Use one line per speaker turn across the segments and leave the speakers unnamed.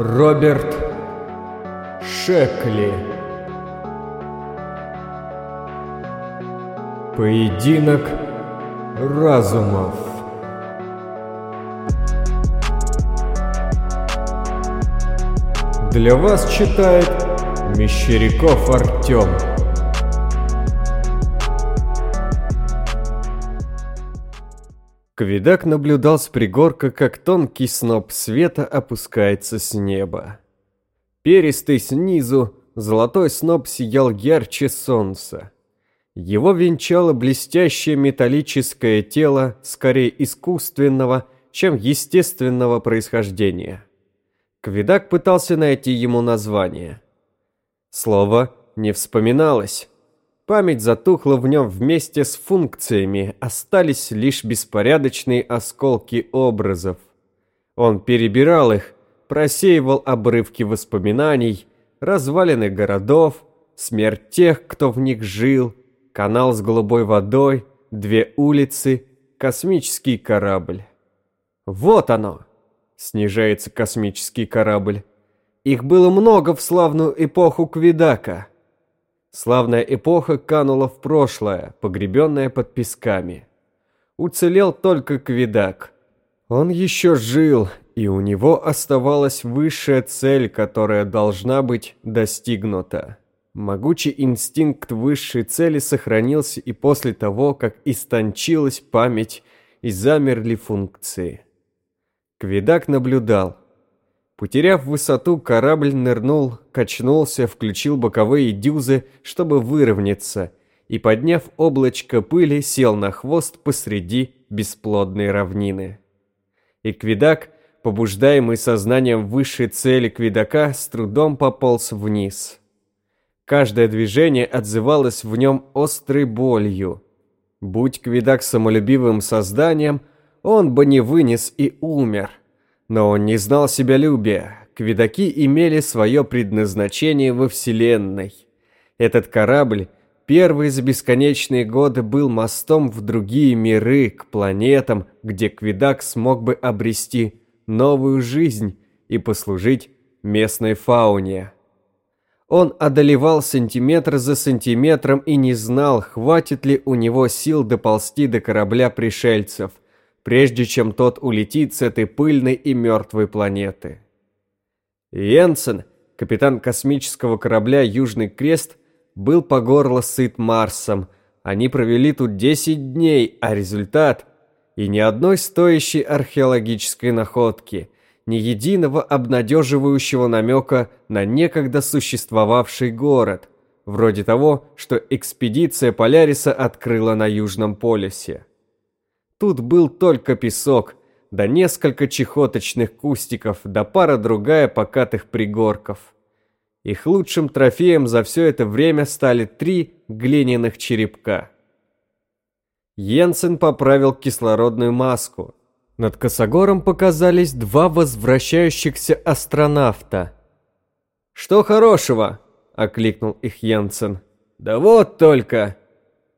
Роберт Шекли. Поединок разумов. Для вас читает Мещеряков Артем. Квидак наблюдал с пригорка, как тонкий сноп света опускается с неба. Перистый снизу, золотой сноп сиял ярче солнца. Его венчало блестящее металлическое тело, скорее искусственного, чем естественного происхождения. Квидак пытался найти ему название. Слово не вспоминалось. Память затухла в нем вместе с функциями, остались лишь беспорядочные осколки образов. Он перебирал их, просеивал обрывки воспоминаний, развалины городов, смерть тех, кто в них жил, канал с голубой водой, две улицы, космический корабль. Вот оно! Снижается космический корабль. Их было много в славную эпоху Квидака. Славная эпоха канула в прошлое, погребенная под песками. Уцелел только Квидак. Он еще жил, и у него оставалась высшая цель, которая должна быть достигнута. Могучий инстинкт высшей цели сохранился и после того, как истончилась память и замерли функции. Квидак наблюдал. Потеряв высоту, корабль нырнул, качнулся, включил боковые дюзы, чтобы выровняться, и, подняв облачко пыли, сел на хвост посреди бесплодной равнины. И побуждаемый сознанием высшей цели Квидака, с трудом пополз вниз. Каждое движение отзывалось в нем острой болью. Будь Квидак самолюбивым созданием, он бы не вынес и умер. Но он не знал себялюбия. Квидаки имели свое предназначение во Вселенной. Этот корабль, первый за бесконечные годы, был мостом в другие миры, к планетам, где Квидак смог бы обрести новую жизнь и послужить местной фауне. Он одолевал сантиметр за сантиметром и не знал, хватит ли у него сил доползти до корабля пришельцев – прежде чем тот улетит с этой пыльной и мертвой планеты. Йенсен, капитан космического корабля «Южный крест», был по горло сыт Марсом. Они провели тут 10 дней, а результат – и ни одной стоящей археологической находки, ни единого обнадеживающего намека на некогда существовавший город, вроде того, что экспедиция Поляриса открыла на Южном полюсе. Тут был только песок, да несколько чехоточных кустиков, да пара другая покатых пригорков. Их лучшим трофеем за все это время стали три глиняных черепка. Йенсен поправил кислородную маску. Над Косогором показались два возвращающихся астронавта. «Что хорошего?» – окликнул их Йенсен. «Да вот только!»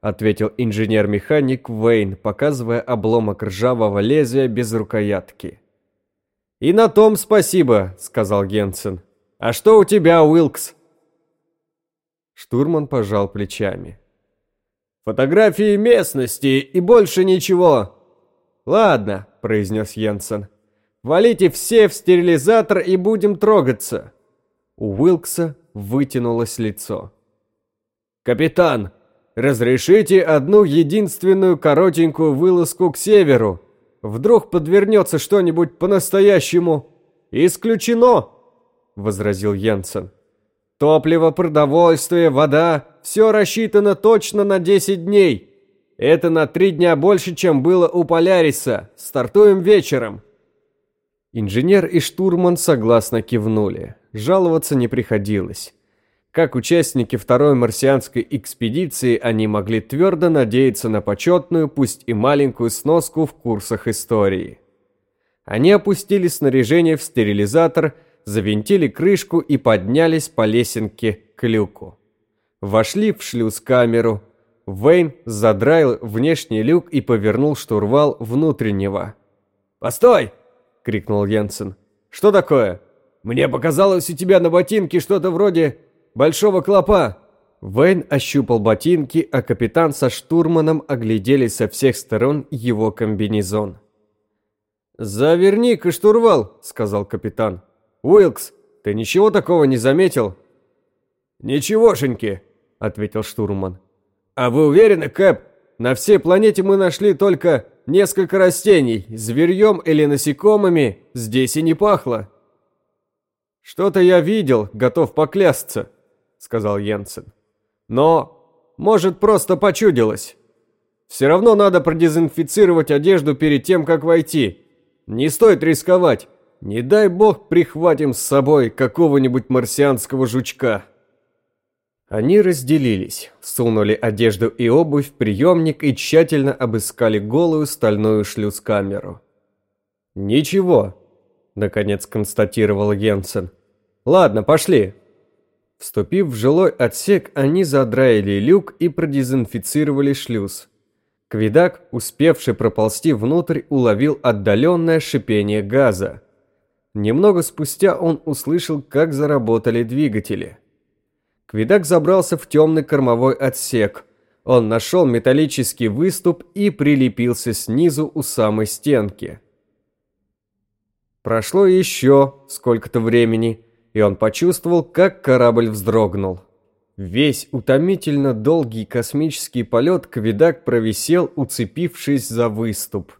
Ответил инженер-механик Вейн, показывая обломок ржавого лезвия без рукоятки. «И на том спасибо», — сказал Генсен. «А что у тебя, Уилкс?» Штурман пожал плечами. «Фотографии местности и больше ничего». «Ладно», — произнес Йенсен. «Валите все в стерилизатор и будем трогаться». У Уилкса вытянулось лицо. «Капитан, Разрешите одну единственную коротенькую вылазку к северу. Вдруг подвернется что-нибудь по-настоящему. Исключено, возразил Йенсен. Топливо, продовольствие, вода – все рассчитано точно на 10 дней. Это на три дня больше, чем было у Поляриса. Стартуем вечером. Инженер и штурман согласно кивнули. Жаловаться не приходилось. Как участники второй марсианской экспедиции, они могли твердо надеяться на почетную, пусть и маленькую сноску в курсах истории. Они опустили снаряжение в стерилизатор, завинтили крышку и поднялись по лесенке к люку. Вошли в шлюз-камеру. Вейн задраил внешний люк и повернул штурвал внутреннего. «Постой!» — крикнул Йенсен. «Что такое?» Мне показалось у тебя на ботинке что-то вроде большого клопа». Вейн ощупал ботинки, а капитан со штурманом оглядели со всех сторон его комбинезон. «Заверни-ка штурвал», — сказал капитан. «Уилкс, ты ничего такого не заметил?» «Ничегошеньки», — ответил штурман. «А вы уверены, Кэп, на всей планете мы нашли только несколько растений, зверьем или насекомыми здесь и не пахло». «Что-то я видел, готов поклясться», — сказал Йенсен. «Но, может, просто почудилось. Все равно надо продезинфицировать одежду перед тем, как войти. Не стоит рисковать. Не дай бог прихватим с собой какого-нибудь марсианского жучка». Они разделились, сунули одежду и обувь в приемник и тщательно обыскали голую стальную шлюз-камеру. «Ничего», — наконец констатировал Йенсен. «Ладно, пошли». Вступив в жилой отсек, они задраили люк и продезинфицировали шлюз. Квидак, успевший проползти внутрь, уловил отдаленное шипение газа. Немного спустя он услышал, как заработали двигатели. Квидак забрался в темный кормовой отсек. Он нашел металлический выступ и прилепился снизу у самой стенки. Прошло еще сколько-то времени, и он почувствовал, как корабль вздрогнул. Весь утомительно долгий космический полет Квидак провисел, уцепившись за выступ.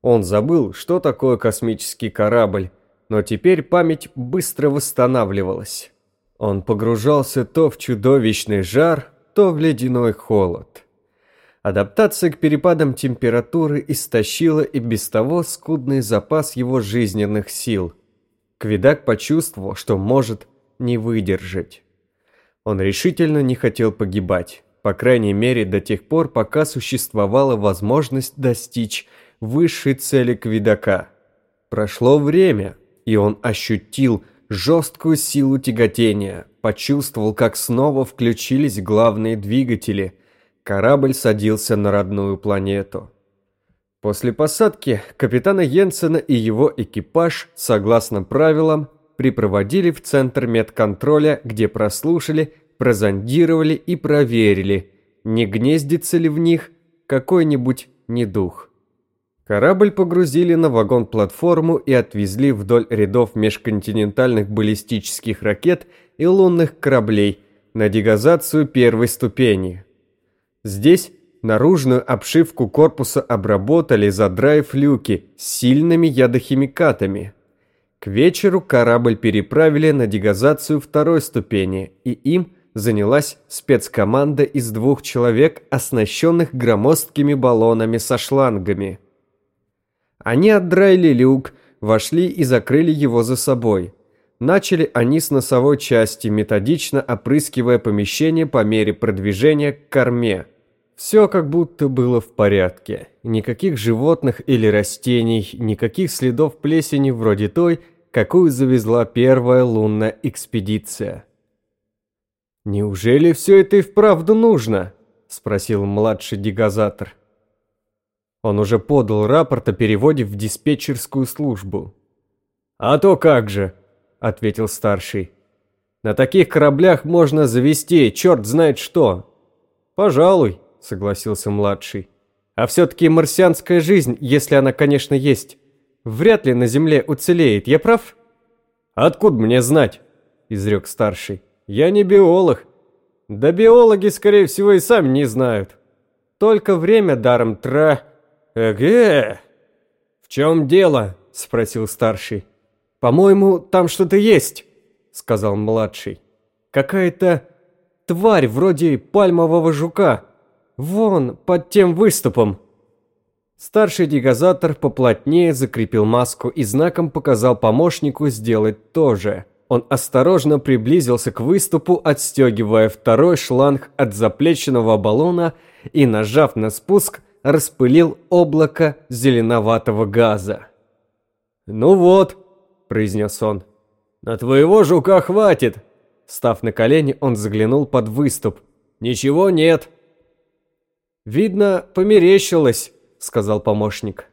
Он забыл, что такое космический корабль, но теперь память быстро восстанавливалась. Он погружался то в чудовищный жар, то в ледяной холод. Адаптация к перепадам температуры истощила и без того скудный запас его жизненных сил. Квидак почувствовал, что может не выдержать. Он решительно не хотел погибать, по крайней мере до тех пор, пока существовала возможность достичь высшей цели Квидака. Прошло время, и он ощутил, жесткую силу тяготения, почувствовал, как снова включились главные двигатели. Корабль садился на родную планету. После посадки капитана Йенсена и его экипаж, согласно правилам, припроводили в центр медконтроля, где прослушали, прозондировали и проверили, не гнездится ли в них какой-нибудь недух. Корабль погрузили на вагон-платформу и отвезли вдоль рядов межконтинентальных баллистических ракет и лунных кораблей на дегазацию первой ступени. Здесь наружную обшивку корпуса обработали, задраив люки сильными ядохимикатами. К вечеру корабль переправили на дегазацию второй ступени, и им занялась спецкоманда из двух человек, оснащенных громоздкими баллонами со шлангами – они отдраили люк, вошли и закрыли его за собой. Начали они с носовой части, методично опрыскивая помещение по мере продвижения к корме. Все как будто было в порядке. Никаких животных или растений, никаких следов плесени вроде той, какую завезла первая лунная экспедиция. «Неужели все это и вправду нужно?» – спросил младший дегазатор. Он уже подал рапорт о переводе в диспетчерскую службу. «А то как же», — ответил старший. «На таких кораблях можно завести черт знает что». «Пожалуй», — согласился младший. «А все-таки марсианская жизнь, если она, конечно, есть, вряд ли на Земле уцелеет, я прав?» «Откуда мне знать?» – изрек старший. «Я не биолог». «Да биологи, скорее всего, и сами не знают. Только время даром тра...» «Эге!» «В чем дело?» – спросил старший. «По-моему, там что-то есть», – сказал младший. «Какая-то тварь вроде пальмового жука. Вон, под тем выступом». Старший дегазатор поплотнее закрепил маску и знаком показал помощнику сделать то же. Он осторожно приблизился к выступу, отстегивая второй шланг от заплеченного баллона и, нажав на спуск, распылил облако зеленоватого газа. «Ну вот», — произнес он, — «на твоего жука хватит». Став на колени, он заглянул под выступ. «Ничего нет». «Видно, померещилось», — сказал помощник.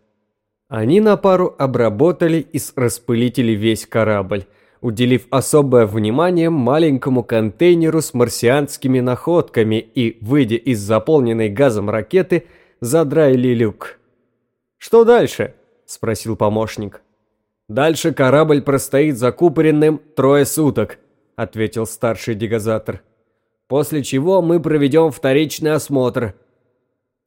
Они на пару обработали из распылителей весь корабль. уделив особое внимание маленькому контейнеру с марсианскими находками и, выйдя из заполненной газом ракеты, задраили люк. «Что дальше?» – спросил помощник. «Дальше корабль простоит закупоренным трое суток», – ответил старший дегазатор. «После чего мы проведем вторичный осмотр.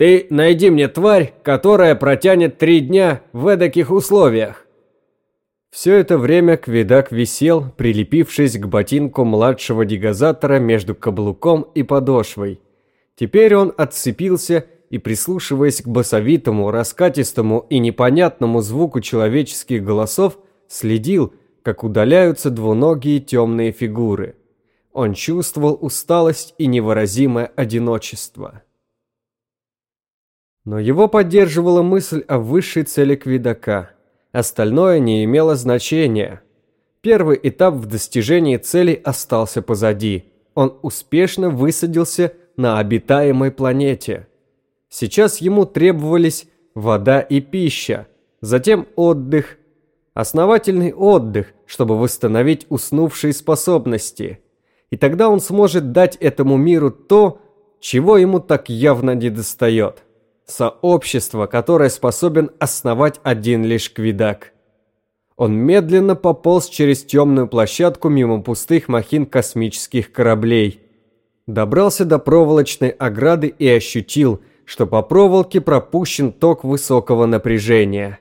Ты найди мне тварь, которая протянет три дня в эдаких условиях». Все это время Квидак висел, прилепившись к ботинку младшего дегазатора между каблуком и подошвой. Теперь он отцепился и, прислушиваясь к басовитому, раскатистому и непонятному звуку человеческих голосов, следил, как удаляются двуногие темные фигуры. Он чувствовал усталость и невыразимое одиночество. Но его поддерживала мысль о высшей цели Квидака – Остальное не имело значения. Первый этап в достижении цели остался позади. Он успешно высадился на обитаемой планете. Сейчас ему требовались вода и пища, затем отдых, основательный отдых, чтобы восстановить уснувшие способности. И тогда он сможет дать этому миру то, чего ему так явно недостает сообщество, которое способен основать один лишь Квидак. Он медленно пополз через темную площадку мимо пустых махин космических кораблей. Добрался до проволочной ограды и ощутил, что по проволоке пропущен ток высокого напряжения.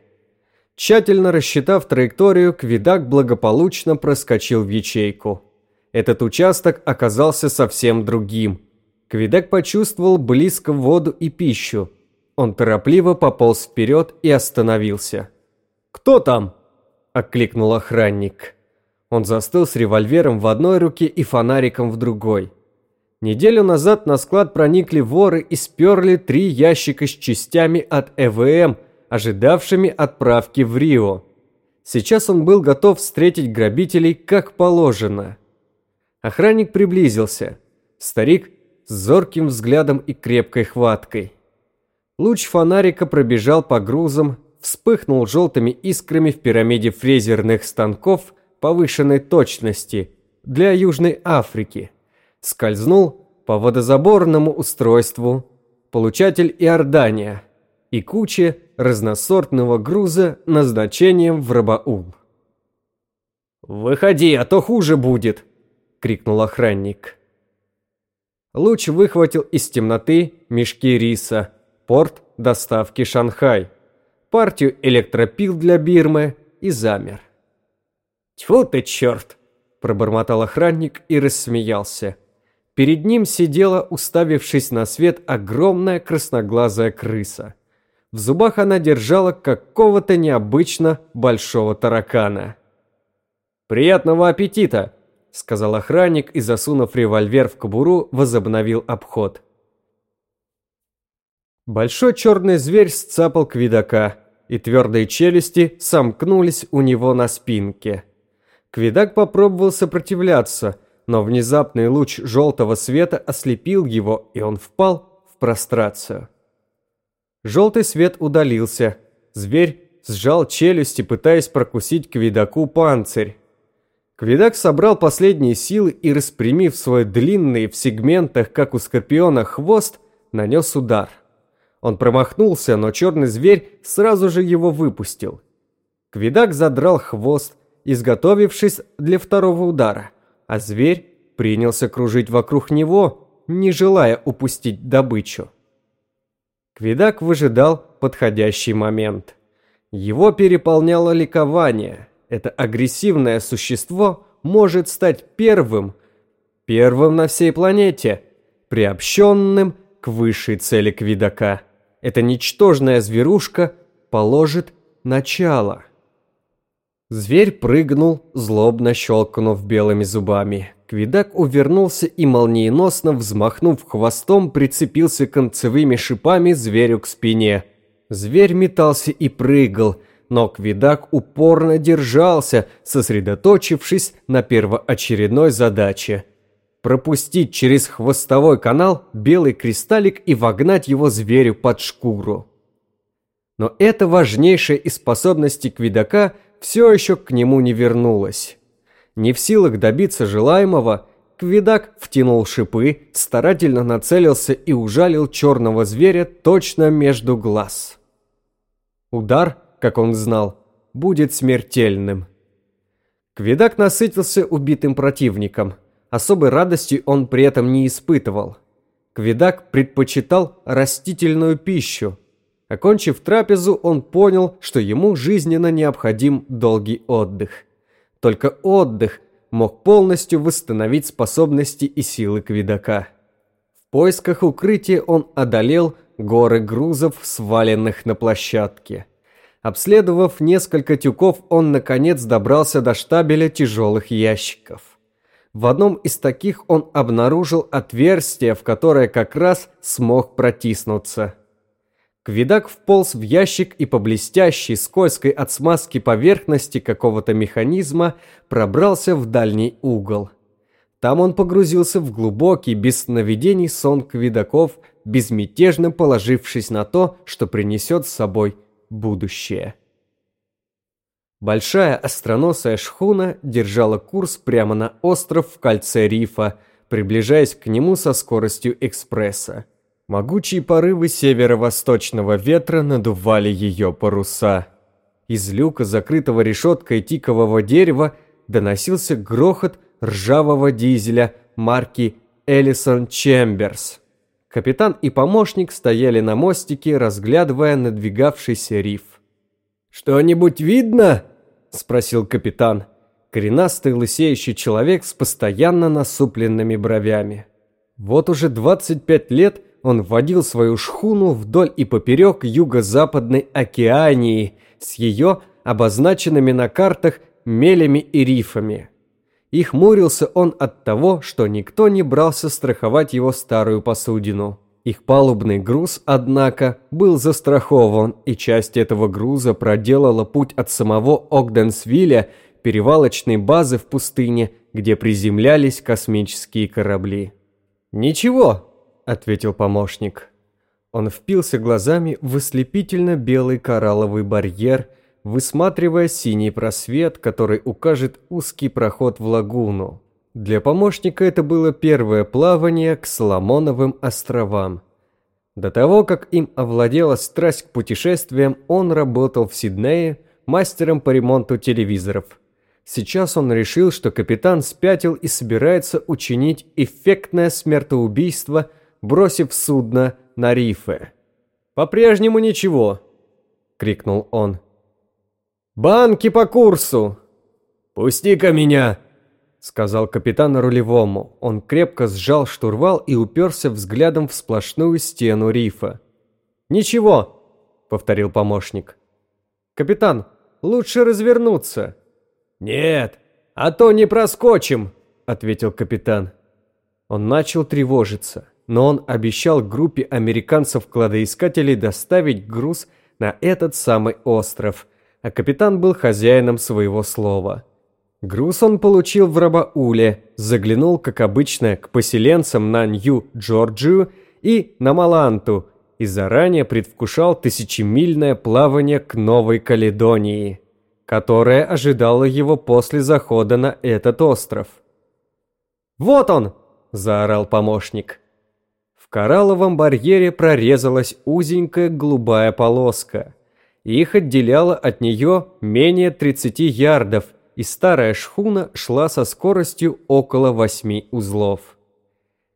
Тщательно рассчитав траекторию, Квидак благополучно проскочил в ячейку. Этот участок оказался совсем другим. Квидак почувствовал близко воду и пищу, он торопливо пополз вперед и остановился. «Кто там?» – окликнул охранник. Он застыл с револьвером в одной руке и фонариком в другой. Неделю назад на склад проникли воры и сперли три ящика с частями от ЭВМ, ожидавшими отправки в Рио. Сейчас он был готов встретить грабителей как положено. Охранник приблизился. Старик с зорким взглядом и крепкой хваткой. Луч фонарика пробежал по грузам, вспыхнул желтыми искрами в пирамиде фрезерных станков повышенной точности для Южной Африки. Скользнул по водозаборному устройству, получатель Иордания и куче разносортного груза назначением в Рабаул. «Выходи, а то хуже будет!» — крикнул охранник. Луч выхватил из темноты мешки риса, порт доставки Шанхай, партию электропил для Бирмы и замер. «Тьфу ты, черт!» – пробормотал охранник и рассмеялся. Перед ним сидела, уставившись на свет, огромная красноглазая крыса. В зубах она держала какого-то необычно большого таракана. «Приятного аппетита!» – сказал охранник и, засунув револьвер в кобуру, возобновил обход. Большой черный зверь сцапал квидака, и твердые челюсти сомкнулись у него на спинке. Квидак попробовал сопротивляться, но внезапный луч желтого света ослепил его, и он впал в прострацию. Желтый свет удалился. Зверь сжал челюсти, пытаясь прокусить Квидаку панцирь. Квидак собрал последние силы и, распрямив свой длинный в сегментах, как у скорпиона, хвост, нанес удар. Он промахнулся, но черный зверь сразу же его выпустил. Квидак задрал хвост, изготовившись для второго удара, а зверь принялся кружить вокруг него, не желая упустить добычу. Квидак выжидал подходящий момент. Его переполняло ликование. Это агрессивное существо может стать первым, первым на всей планете, приобщенным к высшей цели Квидака эта ничтожная зверушка положит начало. Зверь прыгнул, злобно щелкнув белыми зубами. Квидак увернулся и, молниеносно взмахнув хвостом, прицепился концевыми шипами зверю к спине. Зверь метался и прыгал, но Квидак упорно держался, сосредоточившись на первоочередной задаче – пропустить через хвостовой канал белый кристаллик и вогнать его зверю под шкуру. Но эта важнейшая из способностей Квидака все еще к нему не вернулась. Не в силах добиться желаемого, Квидак втянул шипы, старательно нацелился и ужалил черного зверя точно между глаз. Удар, как он знал, будет смертельным. Квидак насытился убитым противником. Особой радости он при этом не испытывал. Квидак предпочитал растительную пищу. Окончив трапезу, он понял, что ему жизненно необходим долгий отдых. Только отдых мог полностью восстановить способности и силы Квидака. В поисках укрытия он одолел горы грузов, сваленных на площадке. Обследовав несколько тюков, он наконец добрался до штабеля тяжелых ящиков. В одном из таких он обнаружил отверстие, в которое как раз смог протиснуться. Квидак вполз в ящик и по блестящей, скользкой от смазки поверхности какого-то механизма пробрался в дальний угол. Там он погрузился в глубокий, без сновидений сон Квидаков, безмятежно положившись на то, что принесет с собой будущее. Большая остроносая шхуна держала курс прямо на остров в кольце рифа, приближаясь к нему со скоростью экспресса. Могучие порывы северо-восточного ветра надували ее паруса. Из люка, закрытого решеткой тикового дерева, доносился грохот ржавого дизеля марки Эллисон Чемберс. Капитан и помощник стояли на мостике, разглядывая надвигавшийся риф. «Что-нибудь видно?» – спросил капитан. Коренастый лысеющий человек с постоянно насупленными бровями. Вот уже 25 лет он водил свою шхуну вдоль и поперек юго-западной океании с ее обозначенными на картах мелями и рифами. И хмурился он от того, что никто не брался страховать его старую посудину. Их палубный груз, однако, был застрахован, и часть этого груза проделала путь от самого Огденсвилля, перевалочной базы в пустыне, где приземлялись космические корабли. «Ничего», — ответил помощник. Он впился глазами в ослепительно белый коралловый барьер, высматривая синий просвет, который укажет узкий проход в лагуну. Для помощника это было первое плавание к Соломоновым островам. До того, как им овладела страсть к путешествиям, он работал в Сиднее мастером по ремонту телевизоров. Сейчас он решил, что капитан спятил и собирается учинить эффектное смертоубийство, бросив судно на рифы. «По-прежнему ничего», — крикнул он. «Банки по курсу!» «Пусти-ка меня!» Сказал капитан рулевому. Он крепко сжал штурвал и уперся взглядом в сплошную стену рифа. «Ничего», — повторил помощник. «Капитан, лучше развернуться». «Нет, а то не проскочим», — ответил капитан. Он начал тревожиться, но он обещал группе американцев-кладоискателей доставить груз на этот самый остров, а капитан был хозяином своего слова. Груз он получил в Рабауле, заглянул, как обычно, к поселенцам на Нью-Джорджию и на Маланту и заранее предвкушал тысячемильное плавание к Новой Каледонии, которое ожидало его после захода на этот остров. «Вот он!» – заорал помощник. В коралловом барьере прорезалась узенькая голубая полоска. Их отделяло от нее менее 30 ярдов – и старая шхуна шла со скоростью около восьми узлов.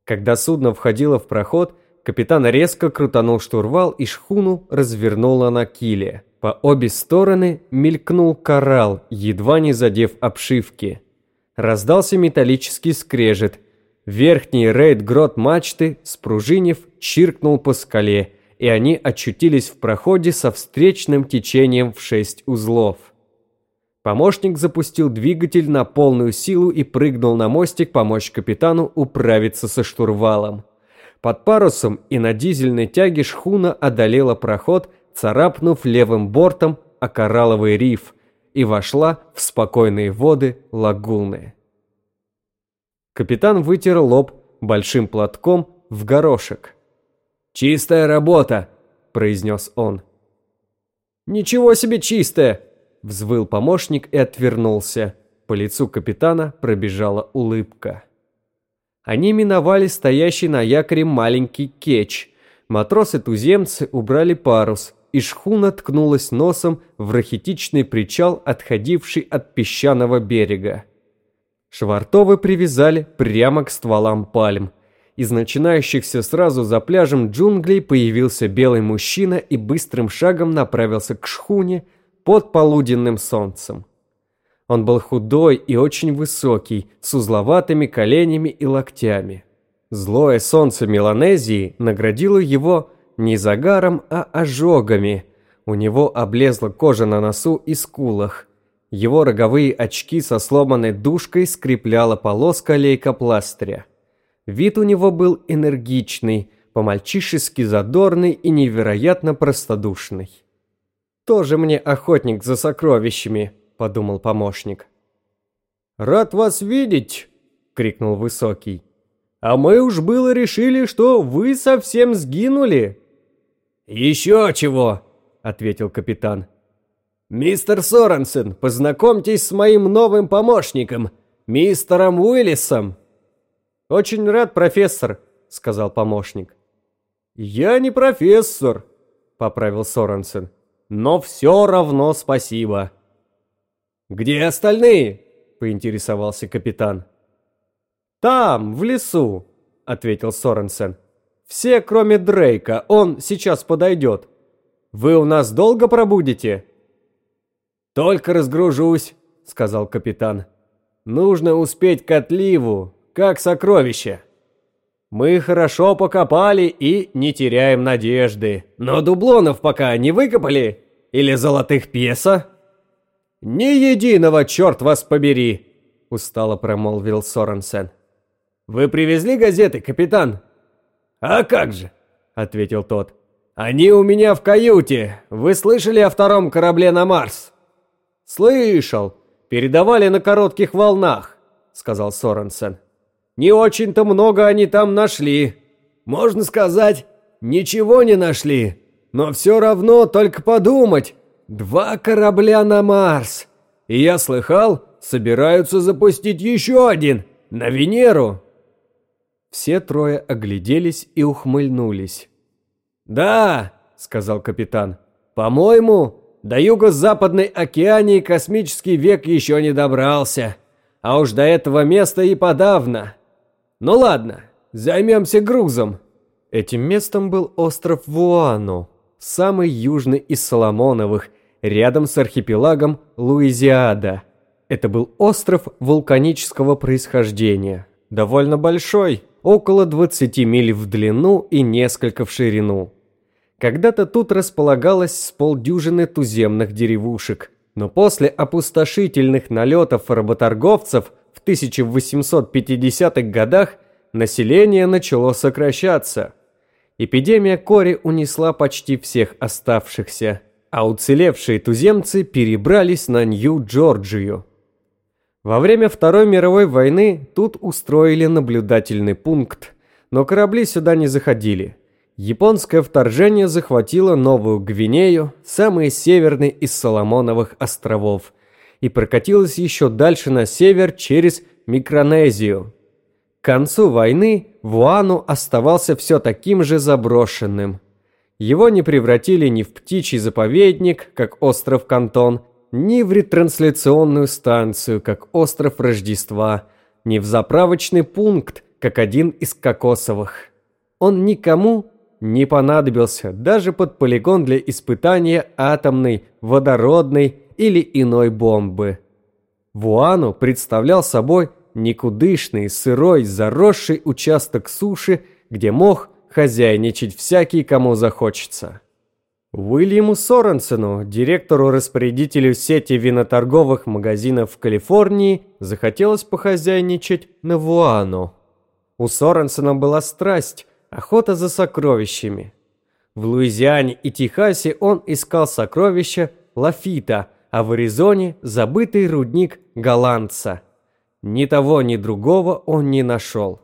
Когда судно входило в проход, капитан резко крутанул штурвал и шхуну развернуло на киле. По обе стороны мелькнул коралл, едва не задев обшивки. Раздался металлический скрежет. Верхний рейд-грот мачты, спружинив, чиркнул по скале, и они очутились в проходе со встречным течением в шесть узлов. Помощник запустил двигатель на полную силу и прыгнул на мостик помочь капитану управиться со штурвалом. Под парусом и на дизельной тяге шхуна одолела проход, царапнув левым бортом о коралловый риф и вошла в спокойные воды лагуны. Капитан вытер лоб большим платком в горошек. «Чистая работа!» – произнес он. «Ничего себе чистая!» Взвыл помощник и отвернулся. По лицу капитана пробежала улыбка. Они миновали стоящий на якоре маленький кетч. Матросы-туземцы убрали парус, и шхуна ткнулась носом в рахитичный причал, отходивший от песчаного берега. Швартовы привязали прямо к стволам пальм. Из начинающихся сразу за пляжем джунглей появился белый мужчина и быстрым шагом направился к шхуне под полуденным солнцем. Он был худой и очень высокий, с узловатыми коленями и локтями. Злое солнце Меланезии наградило его не загаром, а ожогами. У него облезла кожа на носу и скулах. Его роговые очки со сломанной дужкой скрепляла полоска лейкопластыря. Вид у него был энергичный, по-мальчишески задорный и невероятно простодушный. «Тоже мне охотник за сокровищами», — подумал помощник. «Рад вас видеть!» — крикнул Высокий. «А мы уж было решили, что вы совсем сгинули!» «Еще чего!» — ответил капитан. «Мистер Соренсен, познакомьтесь с моим новым помощником, мистером Уиллисом!» «Очень рад, профессор», — сказал помощник. «Я не профессор», — поправил Соренсен. «Но все равно спасибо». «Где остальные?» — поинтересовался капитан. «Там, в лесу», — ответил Соренсен. «Все, кроме Дрейка, он сейчас подойдет. Вы у нас долго пробудете?» «Только разгружусь», — сказал капитан. «Нужно успеть к отливу, как сокровище. Мы хорошо покопали и не теряем надежды. Но дублонов пока не выкопали? Или золотых пьеса?» «Ни единого, черт вас побери!» – устало промолвил Соренсен. «Вы привезли газеты, капитан?» «А как же!» – ответил тот. «Они у меня в каюте. Вы слышали о втором корабле на Марс?» «Слышал. Передавали на коротких волнах», – сказал Соренсен. «Не очень-то много они там нашли. Можно сказать, ничего не нашли. Но все равно только подумать, Два корабля на Марс. И я слыхал, собираются запустить еще один, на Венеру. Все трое огляделись и ухмыльнулись. «Да», — сказал капитан, — «по-моему, до юго-западной океании космический век еще не добрался, а уж до этого места и подавно. Ну ладно, займемся грузом». Этим местом был остров Вуану, самый южный из Соломоновых, рядом с архипелагом Луизиада. Это был остров вулканического происхождения, довольно большой, около 20 миль в длину и несколько в ширину. Когда-то тут располагалось с полдюжины туземных деревушек, но после опустошительных налетов работорговцев 1850-х годах население начало сокращаться. Эпидемия кори унесла почти всех оставшихся а уцелевшие туземцы перебрались на Нью-Джорджию. Во время Второй мировой войны тут устроили наблюдательный пункт, но корабли сюда не заходили. Японское вторжение захватило Новую Гвинею, самый северный из Соломоновых островов, и прокатилось еще дальше на север через Микронезию. К концу войны Вуану оставался все таким же заброшенным – его не превратили ни в птичий заповедник, как остров Кантон, ни в ретрансляционную станцию, как остров Рождества, ни в заправочный пункт, как один из кокосовых. Он никому не понадобился даже под полигон для испытания атомной, водородной или иной бомбы. Вуану представлял собой никудышный, сырой, заросший участок суши, где мох хозяйничать всякий, кому захочется. Уильяму Соренсену, директору-распорядителю сети виноторговых магазинов в Калифорнии, захотелось похозяйничать на Вуану. У Соренсена была страсть – охота за сокровищами. В Луизиане и Техасе он искал сокровища Лафита, а в Аризоне – забытый рудник Голландца. Ни того, ни другого он не нашел.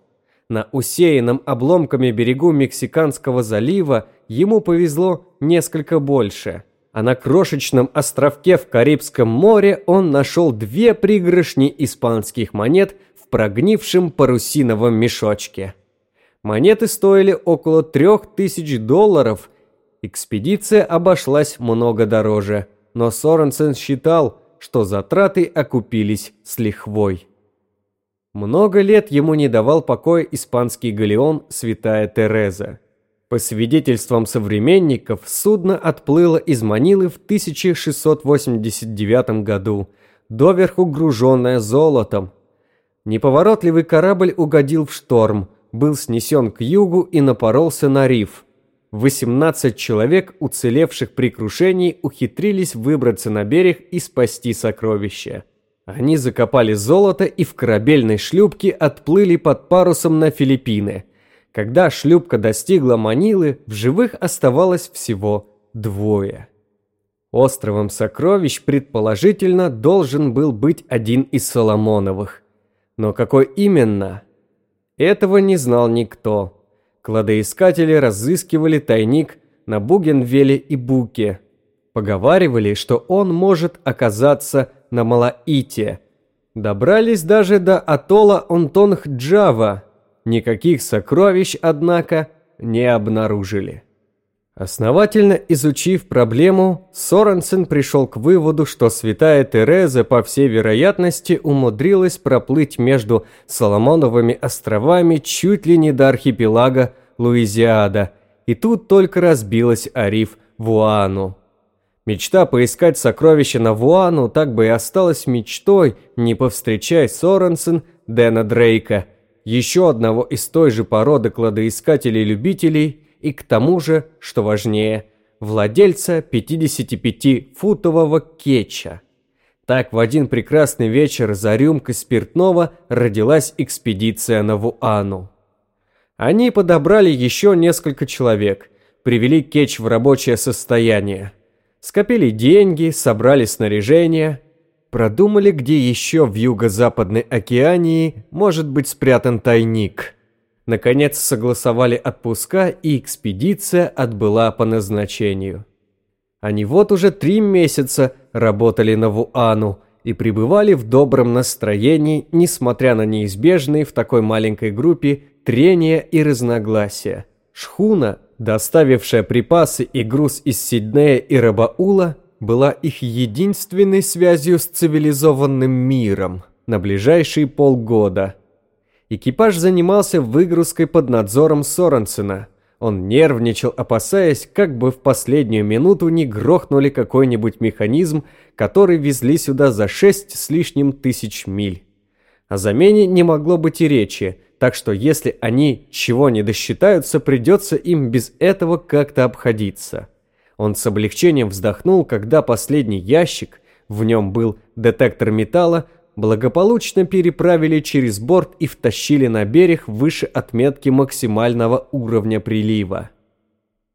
На усеянном обломками берегу Мексиканского залива ему повезло несколько больше. а на крошечном островке в Карибском море он нашел две пригоршни испанских монет в прогнившем парусиновом мешочке. Монеты стоили около трех тысяч долларов. Экспедиция обошлась много дороже, но Соренсен считал, что затраты окупились с лихвой. Много лет ему не давал покоя испанский галеон «Святая Тереза». По свидетельствам современников, судно отплыло из Манилы в 1689 году, доверху груженное золотом. Неповоротливый корабль угодил в шторм, был снесен к югу и напоролся на риф. 18 человек, уцелевших при крушении, ухитрились выбраться на берег и спасти сокровища. Они закопали золото и в корабельной шлюпке отплыли под парусом на Филиппины – когда шлюпка достигла Манилы, в живых оставалось всего двое. Островом сокровищ, предположительно, должен был быть один из Соломоновых. Но какой именно? Этого не знал никто. Кладоискатели разыскивали тайник на Бугенвеле и Буке. Поговаривали, что он может оказаться на Малаите. Добрались даже до атолла Онтонг-Джава, Никаких сокровищ, однако, не обнаружили. Основательно изучив проблему, Соренсен пришел к выводу, что святая Тереза, по всей вероятности, умудрилась проплыть между Соломоновыми островами чуть ли не до архипелага Луизиада, и тут только разбилась о риф Вуану. Мечта поискать сокровища на Вуану так бы и осталась мечтой, не повстречай Соренсен Дэна Дрейка – еще одного из той же породы кладоискателей-любителей и к тому же, что важнее, владельца 55-футового кетча. Так в один прекрасный вечер за рюмкой спиртного родилась экспедиция на Вуану. Они подобрали еще несколько человек, привели кетч в рабочее состояние. Скопили деньги, собрали снаряжение – Продумали, где еще в юго-западной океании может быть спрятан тайник. Наконец согласовали отпуска, и экспедиция отбыла по назначению. Они вот уже три месяца работали на Вуану и пребывали в добром настроении, несмотря на неизбежные в такой маленькой группе трения и разногласия. Шхуна, доставившая припасы и груз из Сиднея и Рабаула, была их единственной связью с цивилизованным миром на ближайшие полгода. Экипаж занимался выгрузкой под надзором Соренсена. Он нервничал, опасаясь, как бы в последнюю минуту не грохнули какой-нибудь механизм, который везли сюда за шесть с лишним тысяч миль. О замене не могло быть и речи, так что если они чего не досчитаются, придется им без этого как-то обходиться. Он с облегчением вздохнул, когда последний ящик, в нем был детектор металла, благополучно переправили через борт и втащили на берег выше отметки максимального уровня прилива.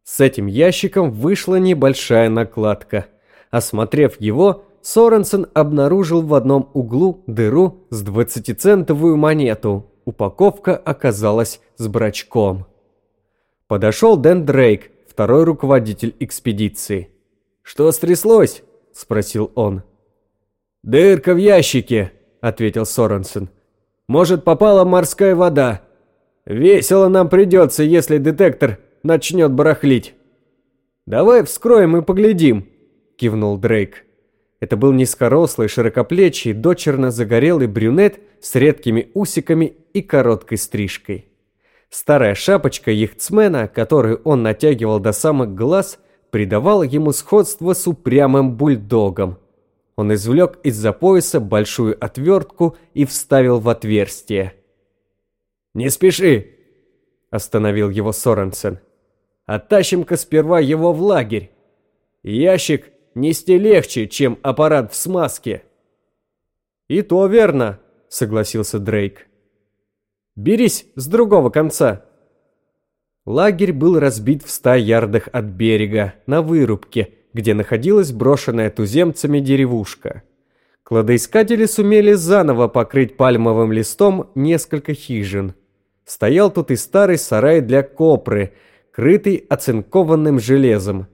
С этим ящиком вышла небольшая накладка. Осмотрев его, Соренсен обнаружил в одном углу дыру с 20-центовую монету. Упаковка оказалась с брачком. Подошел Дэн Дрейк, второй руководитель экспедиции. «Что стряслось?» – спросил он. «Дырка в ящике», – ответил Соренсен. «Может, попала морская вода. Весело нам придется, если детектор начнет барахлить». «Давай вскроем и поглядим», – кивнул Дрейк. Это был низкорослый, широкоплечий, дочерно загорелый брюнет с редкими усиками и короткой стрижкой. Старая шапочка яхтсмена, которую он натягивал до самых глаз, придавала ему сходство с упрямым бульдогом. Он извлек из-за пояса большую отвертку и вставил в отверстие. «Не спеши!» – остановил его Соренсен. «Оттащим-ка сперва его в лагерь. Ящик нести легче, чем аппарат в смазке». «И то верно», – согласился Дрейк. Берись с другого конца!» Лагерь был разбит в ста ярдах от берега, на вырубке, где находилась брошенная туземцами деревушка. Кладоискатели сумели заново покрыть пальмовым листом несколько хижин. Стоял тут и старый сарай для копры, крытый оцинкованным железом.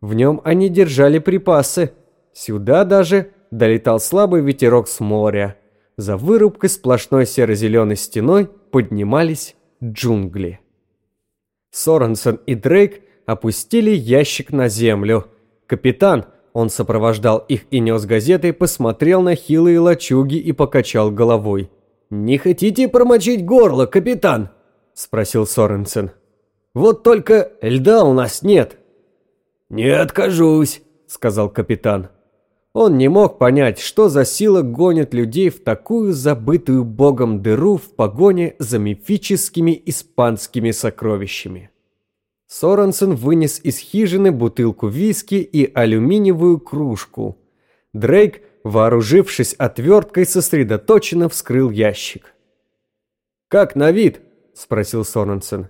В нем они держали припасы. Сюда даже долетал слабый ветерок с моря. За вырубкой сплошной серо-зеленой стеной поднимались джунгли. Соренсон и Дрейк опустили ящик на землю. Капитан, он сопровождал их и нес газеты, посмотрел на хилые лачуги и покачал головой. «Не хотите промочить горло, капитан?» – спросил Соренсен. «Вот только льда у нас нет». «Не откажусь», – сказал капитан. Он не мог понять, что за сила гонит людей в такую забытую богом дыру в погоне за мифическими испанскими сокровищами. Соренсен вынес из хижины бутылку виски и алюминиевую кружку. Дрейк, вооружившись отверткой, сосредоточенно вскрыл ящик. «Как на вид?» – спросил Соренсен.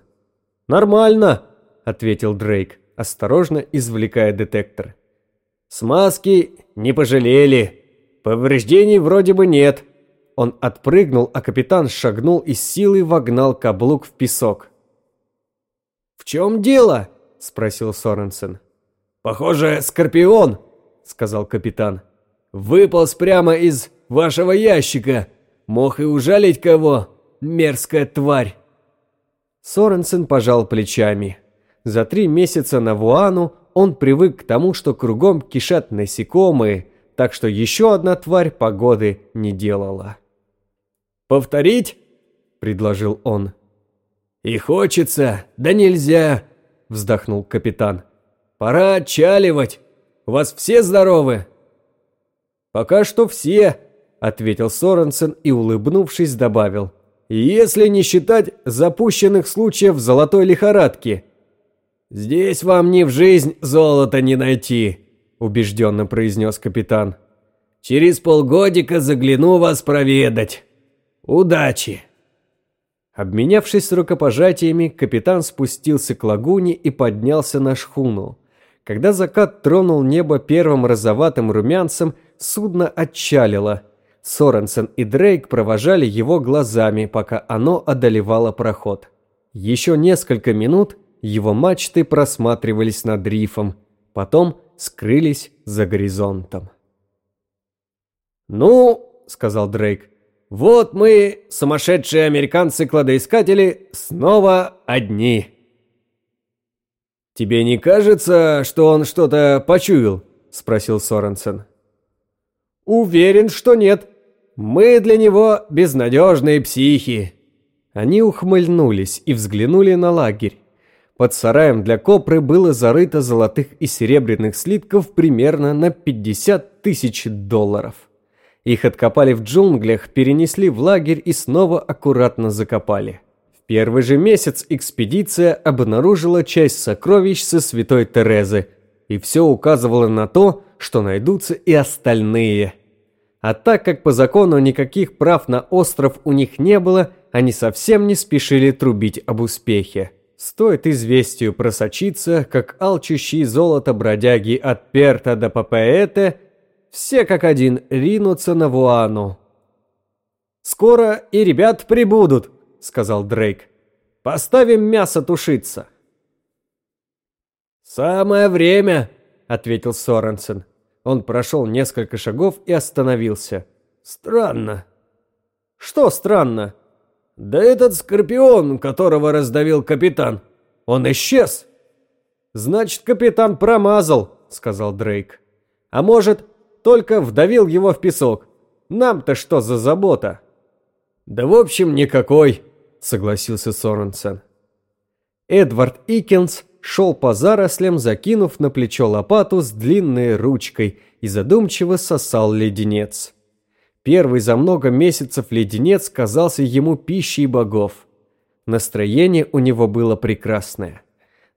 «Нормально», – ответил Дрейк, осторожно извлекая детектор. «Смазки не пожалели. Повреждений вроде бы нет». Он отпрыгнул, а капитан шагнул и силой вогнал каблук в песок. «В чем дело?» – спросил Соренсен. «Похоже, скорпион», – сказал капитан. «Выполз прямо из вашего ящика. Мог и ужалить кого, мерзкая тварь». Соренсен пожал плечами. За три месяца на Вуану он привык к тому, что кругом кишат насекомые, так что еще одна тварь погоды не делала. «Повторить?» – предложил он. «И хочется, да нельзя», — вздохнул капитан. «Пора отчаливать. У вас все здоровы?» «Пока что все», — ответил Соренсен и, улыбнувшись, добавил. «Если не считать запущенных случаев золотой лихорадки». «Здесь вам ни в жизнь золота не найти», — убежденно произнес капитан. «Через полгодика загляну вас проведать. Удачи!» Обменявшись рукопожатиями, капитан спустился к лагуне и поднялся на шхуну. Когда закат тронул небо первым розоватым румянцем, судно отчалило. Соренсен и Дрейк провожали его глазами, пока оно одолевало проход. Еще несколько минут его мачты просматривались над рифом, потом скрылись за горизонтом. «Ну», — сказал Дрейк, вот мы, сумасшедшие американцы-кладоискатели, снова одни. «Тебе не кажется, что он что-то почуял?» – спросил Соренсен. «Уверен, что нет. Мы для него безнадежные психи». Они ухмыльнулись и взглянули на лагерь. Под сараем для копры было зарыто золотых и серебряных слитков примерно на 50 тысяч долларов. Их откопали в джунглях, перенесли в лагерь и снова аккуратно закопали. В первый же месяц экспедиция обнаружила часть сокровищ со святой Терезы, и все указывало на то, что найдутся и остальные. А так как по закону никаких прав на остров у них не было, они совсем не спешили трубить об успехе. Стоит известию просочиться, как алчущие золото бродяги от Перта до Папаэте – все как один ринутся на Вуану. «Скоро и ребят прибудут», — сказал Дрейк. «Поставим мясо тушиться». «Самое время», — ответил Соренсен. Он прошел несколько шагов и остановился. «Странно». «Что странно?» «Да этот скорпион, которого раздавил капитан, он исчез». «Значит, капитан промазал», — сказал Дрейк. «А может, только вдавил его в песок. Нам-то что за забота? Да в общем никакой, согласился Соренсен. Эдвард Икенс шел по зарослям, закинув на плечо лопату с длинной ручкой и задумчиво сосал леденец. Первый за много месяцев леденец казался ему пищей богов. Настроение у него было прекрасное.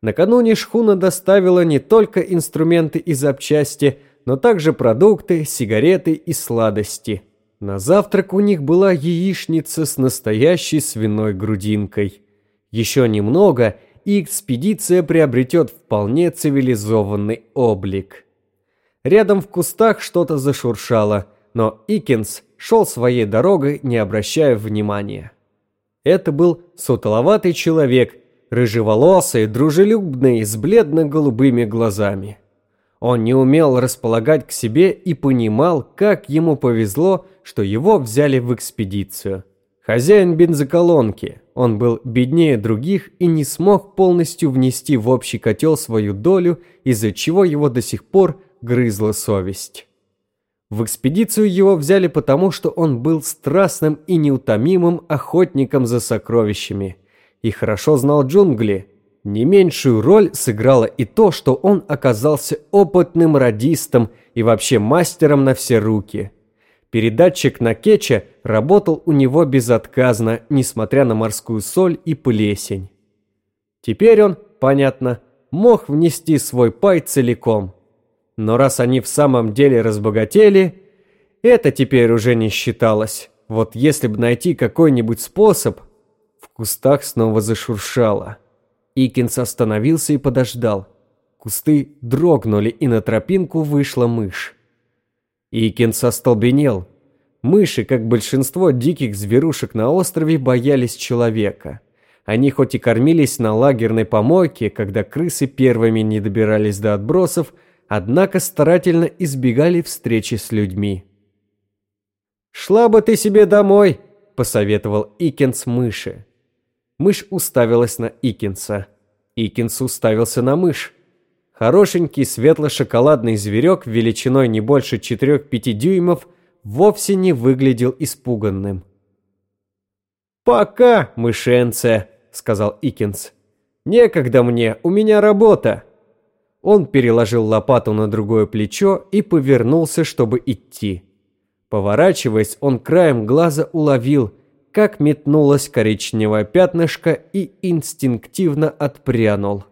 Накануне шхуна доставила не только инструменты и запчасти, но также продукты, сигареты и сладости. На завтрак у них была яичница с настоящей свиной грудинкой. Еще немного, и экспедиция приобретет вполне цивилизованный облик. Рядом в кустах что-то зашуршало, но Икенс шел своей дорогой, не обращая внимания. Это был сутоловатый человек, рыжеволосый, дружелюбный, с бледно-голубыми глазами. Он не умел располагать к себе и понимал, как ему повезло, что его взяли в экспедицию. Хозяин бензоколонки, он был беднее других и не смог полностью внести в общий котел свою долю, из-за чего его до сих пор грызла совесть. В экспедицию его взяли потому, что он был страстным и неутомимым охотником за сокровищами и хорошо знал джунгли – не меньшую роль сыграло и то, что он оказался опытным радистом и вообще мастером на все руки. Передатчик на кетче работал у него безотказно, несмотря на морскую соль и плесень. Теперь он, понятно, мог внести свой пай целиком. Но раз они в самом деле разбогатели, это теперь уже не считалось. Вот если бы найти какой-нибудь способ, в кустах снова зашуршало. Икинс остановился и подождал. Кусты дрогнули, и на тропинку вышла мышь. Икинс остолбенел. Мыши, как большинство диких зверушек на острове, боялись человека. Они хоть и кормились на лагерной помойке, когда крысы первыми не добирались до отбросов, однако старательно избегали встречи с людьми. «Шла бы ты себе домой», – посоветовал Икенс мыши. Мышь уставилась на Икинса. Икинс уставился на мышь. Хорошенький светло-шоколадный зверек величиной не больше 4-5 дюймов вовсе не выглядел испуганным. «Пока, мышенце», — сказал Икинс. «Некогда мне, у меня работа». Он переложил лопату на другое плечо и повернулся, чтобы идти. Поворачиваясь, он краем глаза уловил, как метнулось коричневое пятнышко и инстинктивно отпрянул.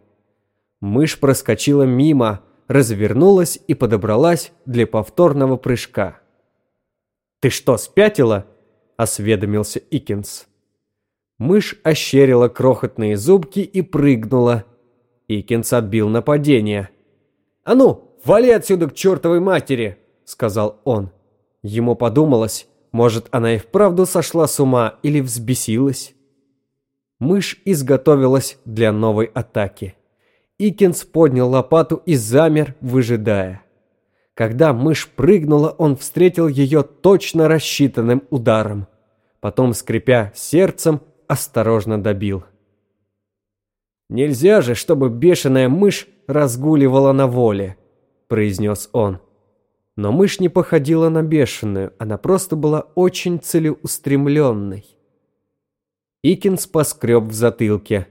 Мышь проскочила мимо, развернулась и подобралась для повторного прыжка. «Ты что, спятила?» – осведомился Икинс. Мышь ощерила крохотные зубки и прыгнула. Икинс отбил нападение. «А ну, вали отсюда к чертовой матери!» – сказал он. Ему подумалось, может, она и вправду сошла с ума или взбесилась? Мышь изготовилась для новой атаки. Икинс поднял лопату и замер, выжидая. Когда мышь прыгнула, он встретил ее точно рассчитанным ударом. Потом, скрипя сердцем, осторожно добил. «Нельзя же, чтобы бешеная мышь разгуливала на воле», – произнес он. Но мышь не походила на бешеную, она просто была очень целеустремленной. Икинс поскреб в затылке.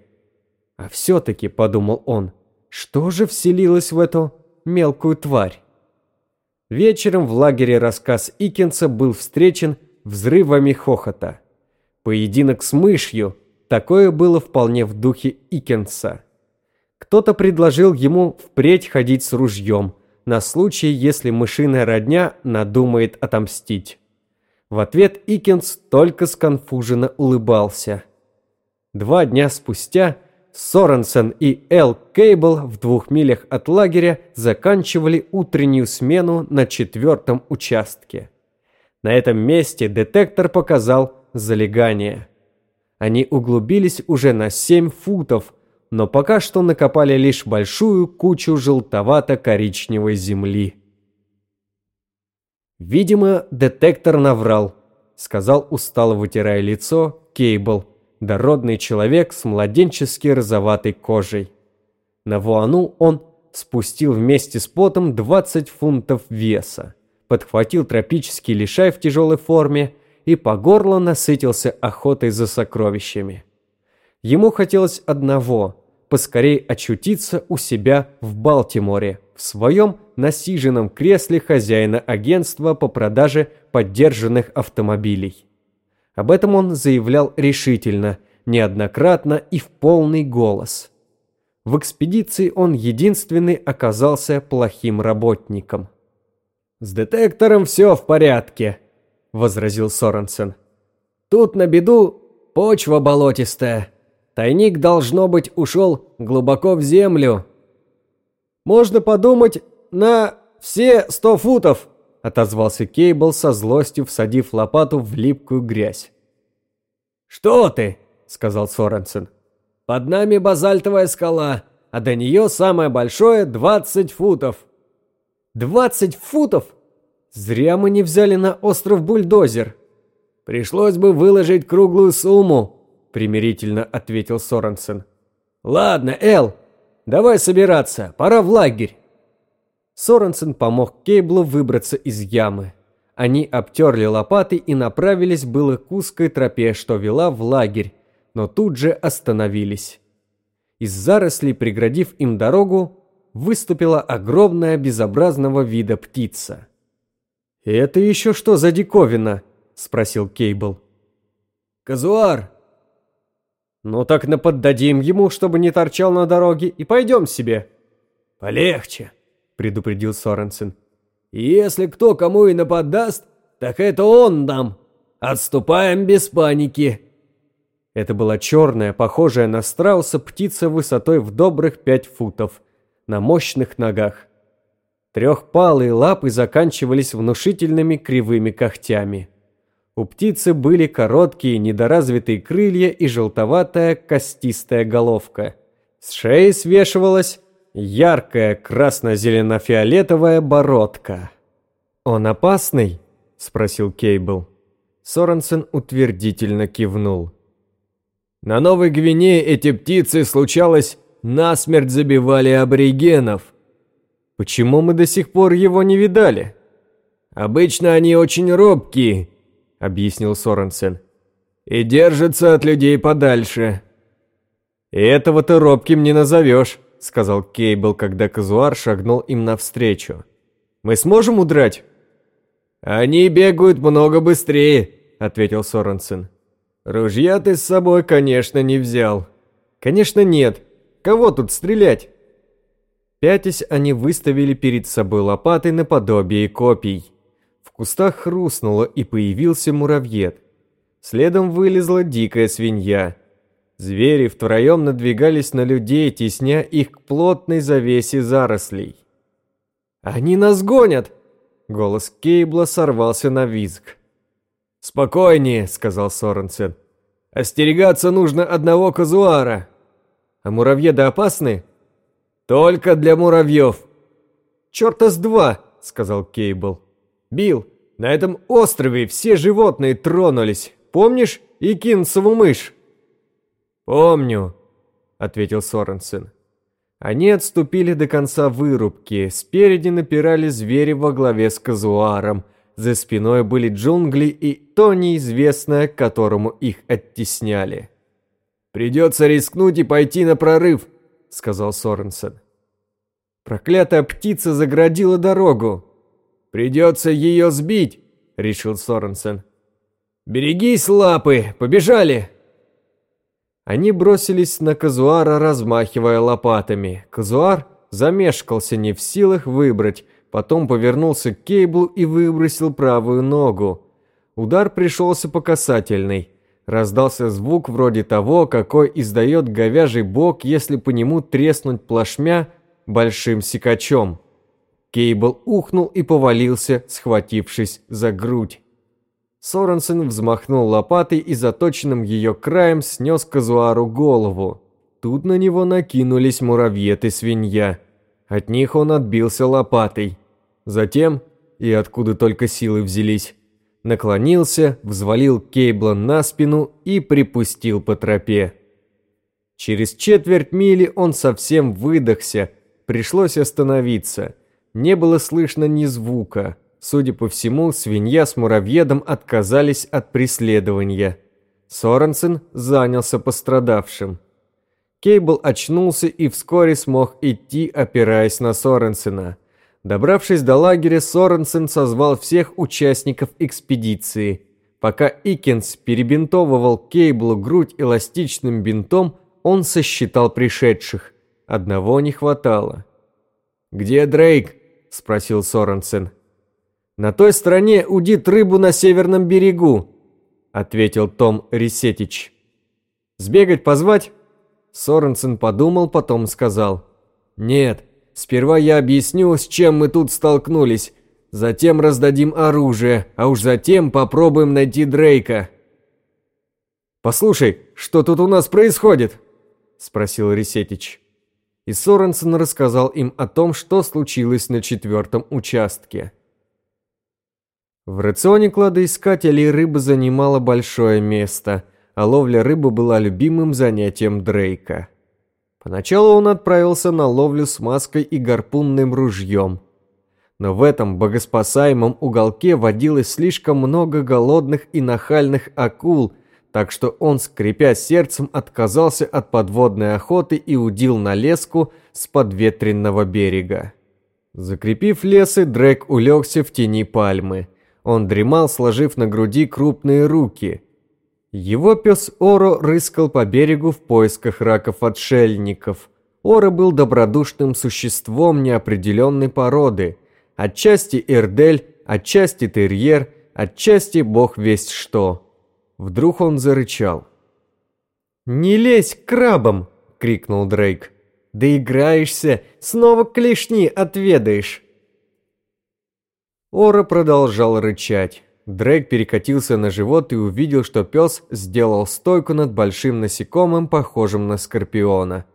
А все-таки, подумал он, что же вселилось в эту мелкую тварь? Вечером в лагере рассказ Икинса был встречен взрывами хохота. Поединок с мышью, такое было вполне в духе Икенса. Кто-то предложил ему впредь ходить с ружьем, на случай, если мышиная родня надумает отомстить. В ответ Икенс только сконфуженно улыбался. Два дня спустя Соренсен и Эл Кейбл в двух милях от лагеря заканчивали утреннюю смену на четвертом участке. На этом месте детектор показал залегание. Они углубились уже на 7 футов, но пока что накопали лишь большую кучу желтовато-коричневой земли. «Видимо, детектор наврал», — сказал устало вытирая лицо Кейбл, дородный человек с младенчески розоватой кожей. На Вуану он спустил вместе с потом 20 фунтов веса, подхватил тропический лишай в тяжелой форме и по горло насытился охотой за сокровищами. Ему хотелось одного поскорей очутиться у себя в Балтиморе, в своем насиженном кресле хозяина агентства по продаже поддержанных автомобилей. Об этом он заявлял решительно, неоднократно и в полный голос. В экспедиции он единственный оказался плохим работником. «С детектором все в порядке», — возразил Соренсен. «Тут на беду почва болотистая, Тайник, должно быть, ушел глубоко в землю. «Можно подумать, на все сто футов!» – отозвался Кейбл со злостью, всадив лопату в липкую грязь. «Что ты?» – сказал Соренсен. «Под нами базальтовая скала, а до нее самое большое – двадцать футов. 20 футов? Зря мы не взяли на остров бульдозер.
Пришлось бы выложить круглую сумму,
примирительно ответил Соренсен.
Ладно, Эл, давай собираться, пора в лагерь.
Соренсен помог Кейблу выбраться из ямы. Они обтерли лопаты и направились было к узкой тропе, что вела в лагерь, но тут же остановились. Из зарослей, преградив им дорогу, выступила огромная безобразного вида птица. «Это еще что за диковина?» – спросил Кейбл.
«Казуар!»
«Ну так наподдадим ему, чтобы не торчал на дороге, и пойдем себе».
«Полегче», – предупредил
Соренсен.
«Если кто кому и нападаст, так это он нам. Отступаем без паники».
Это была черная, похожая на страуса птица высотой в добрых пять футов, на мощных ногах. Трехпалые лапы заканчивались внушительными кривыми когтями. У птицы были короткие недоразвитые крылья и желтоватая костистая головка. С шеи свешивалась яркая красно-зелено-фиолетовая бородка. «Он опасный?» – спросил Кейбл. Соренсен утвердительно кивнул.
На Новой Гвинее эти птицы, случалось, насмерть забивали аборигенов.
Почему мы до сих пор его не видали?
Обычно они очень робкие, объяснил Соренсен. И держатся от людей подальше.
Этого ты робким не назовешь, сказал Кейбл, когда Казуар шагнул им навстречу. Мы сможем удрать?
Они бегают много быстрее, ответил Соренсен.
Ружья ты с собой, конечно, не взял. Конечно, нет. Кого тут стрелять? Пятясь, они выставили перед собой лопаты наподобие копий. Кустах хрустнуло, и появился муравьед. Следом вылезла дикая свинья. Звери втроем надвигались на людей, тесня их к плотной завесе зарослей. «Они нас гонят!» Голос Кейбла сорвался на визг.
«Спокойнее», — сказал Соренсен. «Остерегаться нужно одного казуара».
«А муравьеды опасны?»
«Только для муравьев».
«Черта с два», — сказал Кейбл. «Билл, на этом острове все животные тронулись. Помнишь Икинцеву мышь?»
«Помню», — ответил
Соренсен. Они отступили до конца вырубки. Спереди напирали звери во главе с казуаром — за спиной были джунгли и то неизвестное, к которому их оттесняли.
«Придется рискнуть и пойти на прорыв», — сказал Соренсен.
«Проклятая птица заградила дорогу».
«Придется ее сбить», — решил Соренсен.
«Берегись, лапы! Побежали!» Они бросились на Казуара, размахивая лопатами. Казуар замешкался не в силах выбрать, потом повернулся к Кейблу и выбросил правую ногу. Удар пришелся по касательной. Раздался звук вроде того, какой издает говяжий бок, если по нему треснуть плашмя большим секачом. Кейбл ухнул и повалился, схватившись за грудь. Соренсен взмахнул лопатой и заточенным ее краем снес казуару голову. Тут на него накинулись муравьед и свинья. От них он отбился лопатой. Затем, и откуда только силы взялись, наклонился, взвалил Кейбла на спину и припустил по тропе. Через четверть мили он совсем выдохся, пришлось остановиться. Не было слышно ни звука. Судя по всему, свинья с муравьедом отказались от преследования. Соренсен занялся пострадавшим. Кейбл очнулся и вскоре смог идти, опираясь на Соренсена. Добравшись до лагеря, Соренсен созвал всех участников экспедиции. Пока Икенс перебинтовывал Кейблу грудь эластичным бинтом, он сосчитал пришедших. Одного не хватало.
«Где Дрейк?» – спросил Соренсен.
«На той стороне удит рыбу на северном берегу», – ответил Том Ресетич. «Сбегать позвать?» Соренсен подумал, потом сказал.
«Нет, сперва я объясню, с чем мы тут столкнулись. Затем раздадим оружие, а уж затем попробуем найти Дрейка».
«Послушай, что тут у нас происходит?» – спросил Ресетич. И Соренсон рассказал им о том, что случилось на четвертом участке. В рационе кладоискателей рыба занимала большое место, а ловля рыбы была любимым занятием Дрейка. Поначалу он отправился на ловлю с маской и гарпунным ружьем. Но в этом богоспасаемом уголке водилось слишком много голодных и нахальных акул, так что он, скрипя сердцем, отказался от подводной охоты и удил на леску с подветренного берега. Закрепив лесы, Дрек улегся в тени пальмы. Он дремал, сложив на груди крупные руки – его пес Оро рыскал по берегу в поисках раков-отшельников. Оро был добродушным существом неопределенной породы. Отчасти эрдель, отчасти терьер, отчасти бог весть что. Вдруг он зарычал. «Не лезь к крабам!» — крикнул Дрейк. «Да играешься, снова клешни отведаешь!» Ора продолжал рычать. Дрейк перекатился на живот и увидел, что пес сделал стойку над большим насекомым, похожим на скорпиона.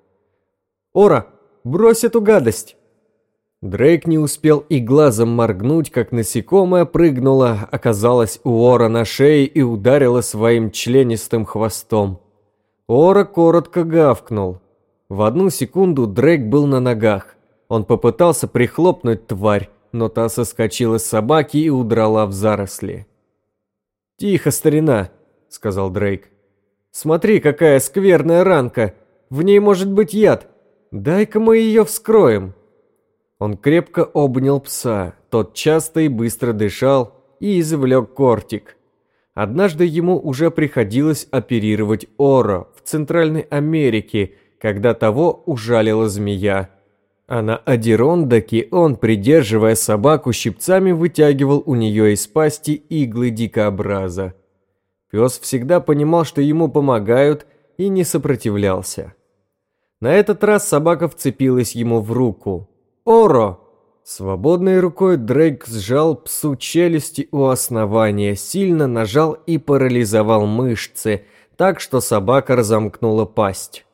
«Ора, брось эту гадость!» Дрейк не успел и глазом моргнуть, как насекомое прыгнуло, оказалось у Ора на шее и ударило своим членистым хвостом. Ора коротко гавкнул. В одну секунду Дрейк был на ногах. Он попытался прихлопнуть тварь, но та соскочила с собаки и удрала в заросли. «Тихо, старина», — сказал Дрейк. «Смотри, какая скверная ранка! В ней может быть яд! Дай-ка мы ее вскроем!» Он крепко обнял пса, тот часто и быстро дышал и извлек кортик. Однажды ему уже приходилось оперировать Оро в Центральной Америке, когда того ужалила змея. А на Адирондаке он, придерживая собаку щипцами, вытягивал у нее из пасти иглы дикообраза. Пес всегда понимал, что ему помогают, и не сопротивлялся. На этот раз собака вцепилась ему в руку. «Оро!» Свободной рукой Дрейк сжал псу челюсти у основания, сильно нажал и парализовал мышцы, так что собака разомкнула пасть.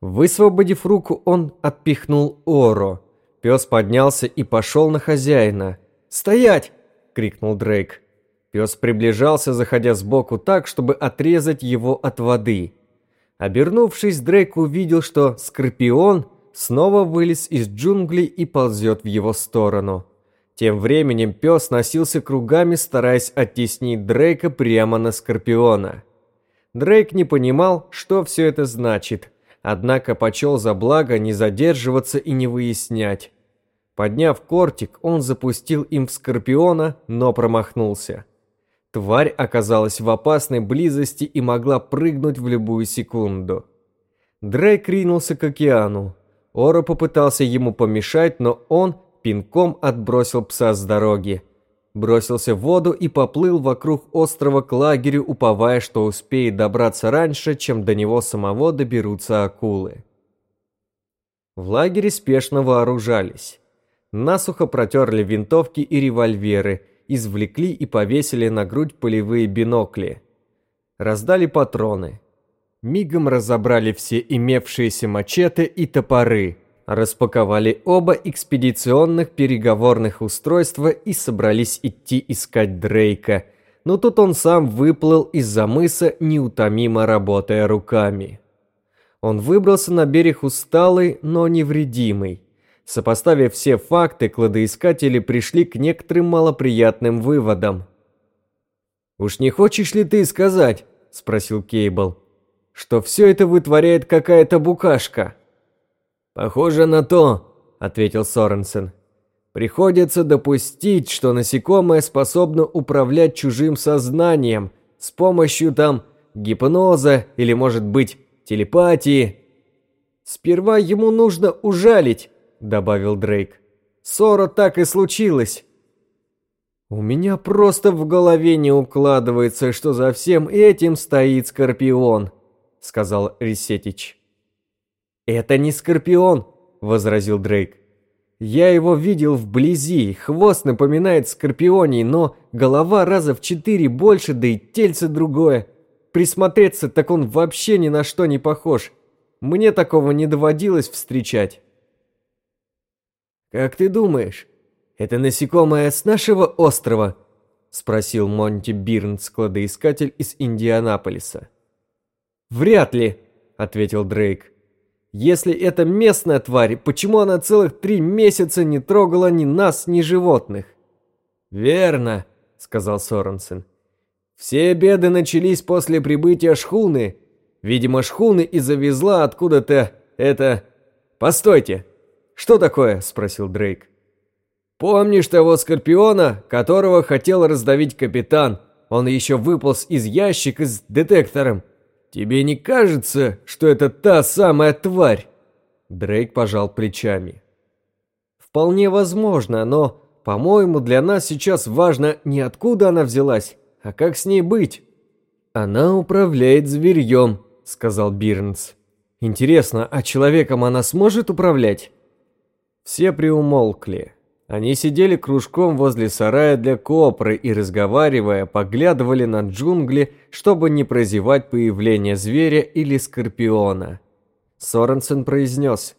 Высвободив руку, он отпихнул Оро. Пес поднялся и пошел на хозяина. «Стоять!» — крикнул Дрейк. Пес приближался, заходя сбоку так, чтобы отрезать его от воды. Обернувшись, Дрейк увидел, что Скорпион снова вылез из джунглей и ползет в его сторону. Тем временем пес носился кругами, стараясь оттеснить Дрейка прямо на Скорпиона. Дрейк не понимал, что все это значит — однако почел за благо не задерживаться и не выяснять. Подняв кортик, он запустил им в скорпиона, но промахнулся. Тварь оказалась в опасной близости и могла прыгнуть в любую секунду. Дрейк ринулся к океану. Ора попытался ему помешать, но он пинком отбросил пса с дороги бросился в воду и поплыл вокруг острова к лагерю, уповая, что успеет добраться раньше, чем до него самого доберутся акулы. В лагере спешно вооружались. Насухо протерли винтовки и револьверы, извлекли и повесили на грудь полевые бинокли. Раздали патроны. Мигом разобрали все имевшиеся мачете и топоры – распаковали оба экспедиционных переговорных устройства и собрались идти искать Дрейка. Но тут он сам выплыл из-за мыса, неутомимо работая руками. Он выбрался на берег усталый, но невредимый. Сопоставив все факты, кладоискатели пришли к некоторым малоприятным выводам. «Уж не хочешь ли ты сказать, — спросил Кейбл, — что все это вытворяет какая-то букашка?» «Похоже на то», — ответил Соренсен. «Приходится допустить, что насекомое способно управлять чужим сознанием с помощью там гипноза или, может быть, телепатии». «Сперва ему нужно ужалить», — добавил Дрейк. «Ссора так и случилось». «У меня просто в голове не укладывается, что за всем этим стоит Скорпион», — сказал Ресетич. «Это не Скорпион», — возразил Дрейк. «Я его видел вблизи, хвост напоминает Скорпионий, но голова раза в четыре больше, да и тельце другое. Присмотреться, так он вообще ни на что не похож. Мне такого не доводилось встречать».
«Как ты думаешь, это насекомое с нашего острова?» — спросил Монти Бирнс, кладоискатель из Индианаполиса. «Вряд ли», — ответил Дрейк. «Если это местная тварь, почему она целых три месяца не трогала ни нас, ни животных?» «Верно», — сказал Соренсен. «Все беды начались после прибытия шхуны. Видимо, шхуны и завезла откуда-то это... Постойте, что такое?» — спросил Дрейк. «Помнишь того Скорпиона, которого хотел раздавить капитан? Он еще выполз из ящика с детектором. Тебе не кажется, что это та самая тварь?» Дрейк пожал плечами. «Вполне возможно, но, по-моему, для нас сейчас важно не откуда она взялась, а как с ней быть». «Она управляет зверьем», — сказал Бирнс. «Интересно, а человеком она сможет управлять?» Все приумолкли. Они сидели кружком возле сарая для копры и, разговаривая, поглядывали на джунгли, чтобы не прозевать появление зверя или скорпиона. Соренсен произнес.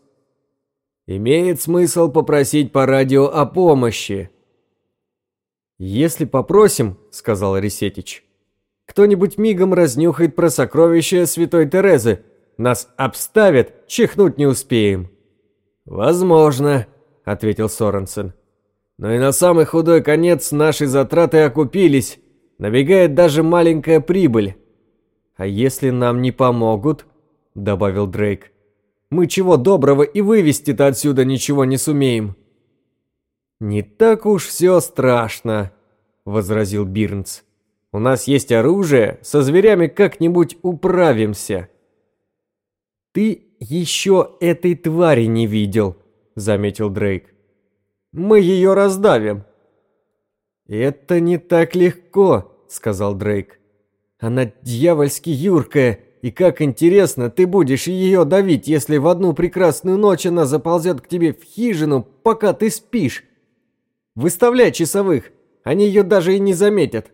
«Имеет смысл попросить по радио о помощи». «Если попросим», — сказал Ресетич, — «кто-нибудь мигом разнюхает про сокровища святой Терезы. Нас обставят, чихнуть не успеем». «Возможно», — ответил Соренсен. «Но и на самый худой конец наши затраты окупились. Набегает даже маленькая прибыль». «А если нам не помогут?» — добавил Дрейк. «Мы чего доброго и вывести-то отсюда ничего не сумеем». «Не так уж все страшно», — возразил Бирнс. «У нас есть оружие, со зверями как-нибудь управимся». «Ты еще этой твари не видел», — заметил Дрейк. «Мы ее раздавим». «Это не так легко», — сказал Дрейк. «Она дьявольски юркая, и как интересно, ты будешь ее давить, если в одну прекрасную ночь она заползет к тебе в хижину, пока ты спишь. Выставляй часовых, они ее даже и не заметят».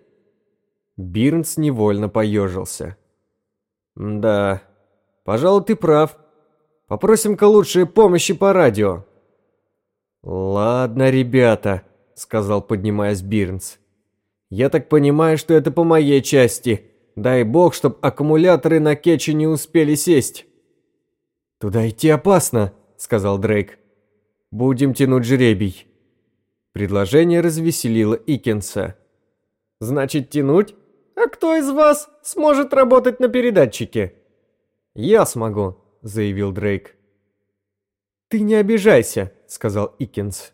Бирнс невольно поежился. «Да, пожалуй, ты прав», Попросим-ка лучше помощи по радио». «Ладно, ребята», — сказал, поднимаясь Бирнс. «Я так понимаю, что это по моей части. Дай бог, чтоб аккумуляторы на кетче не успели сесть». «Туда идти опасно», — сказал Дрейк. «Будем тянуть жребий». Предложение развеселило Икенса. «Значит, тянуть? А кто из вас сможет работать на передатчике?» «Я смогу», заявил Дрейк. «Ты не обижайся», — сказал Икинс.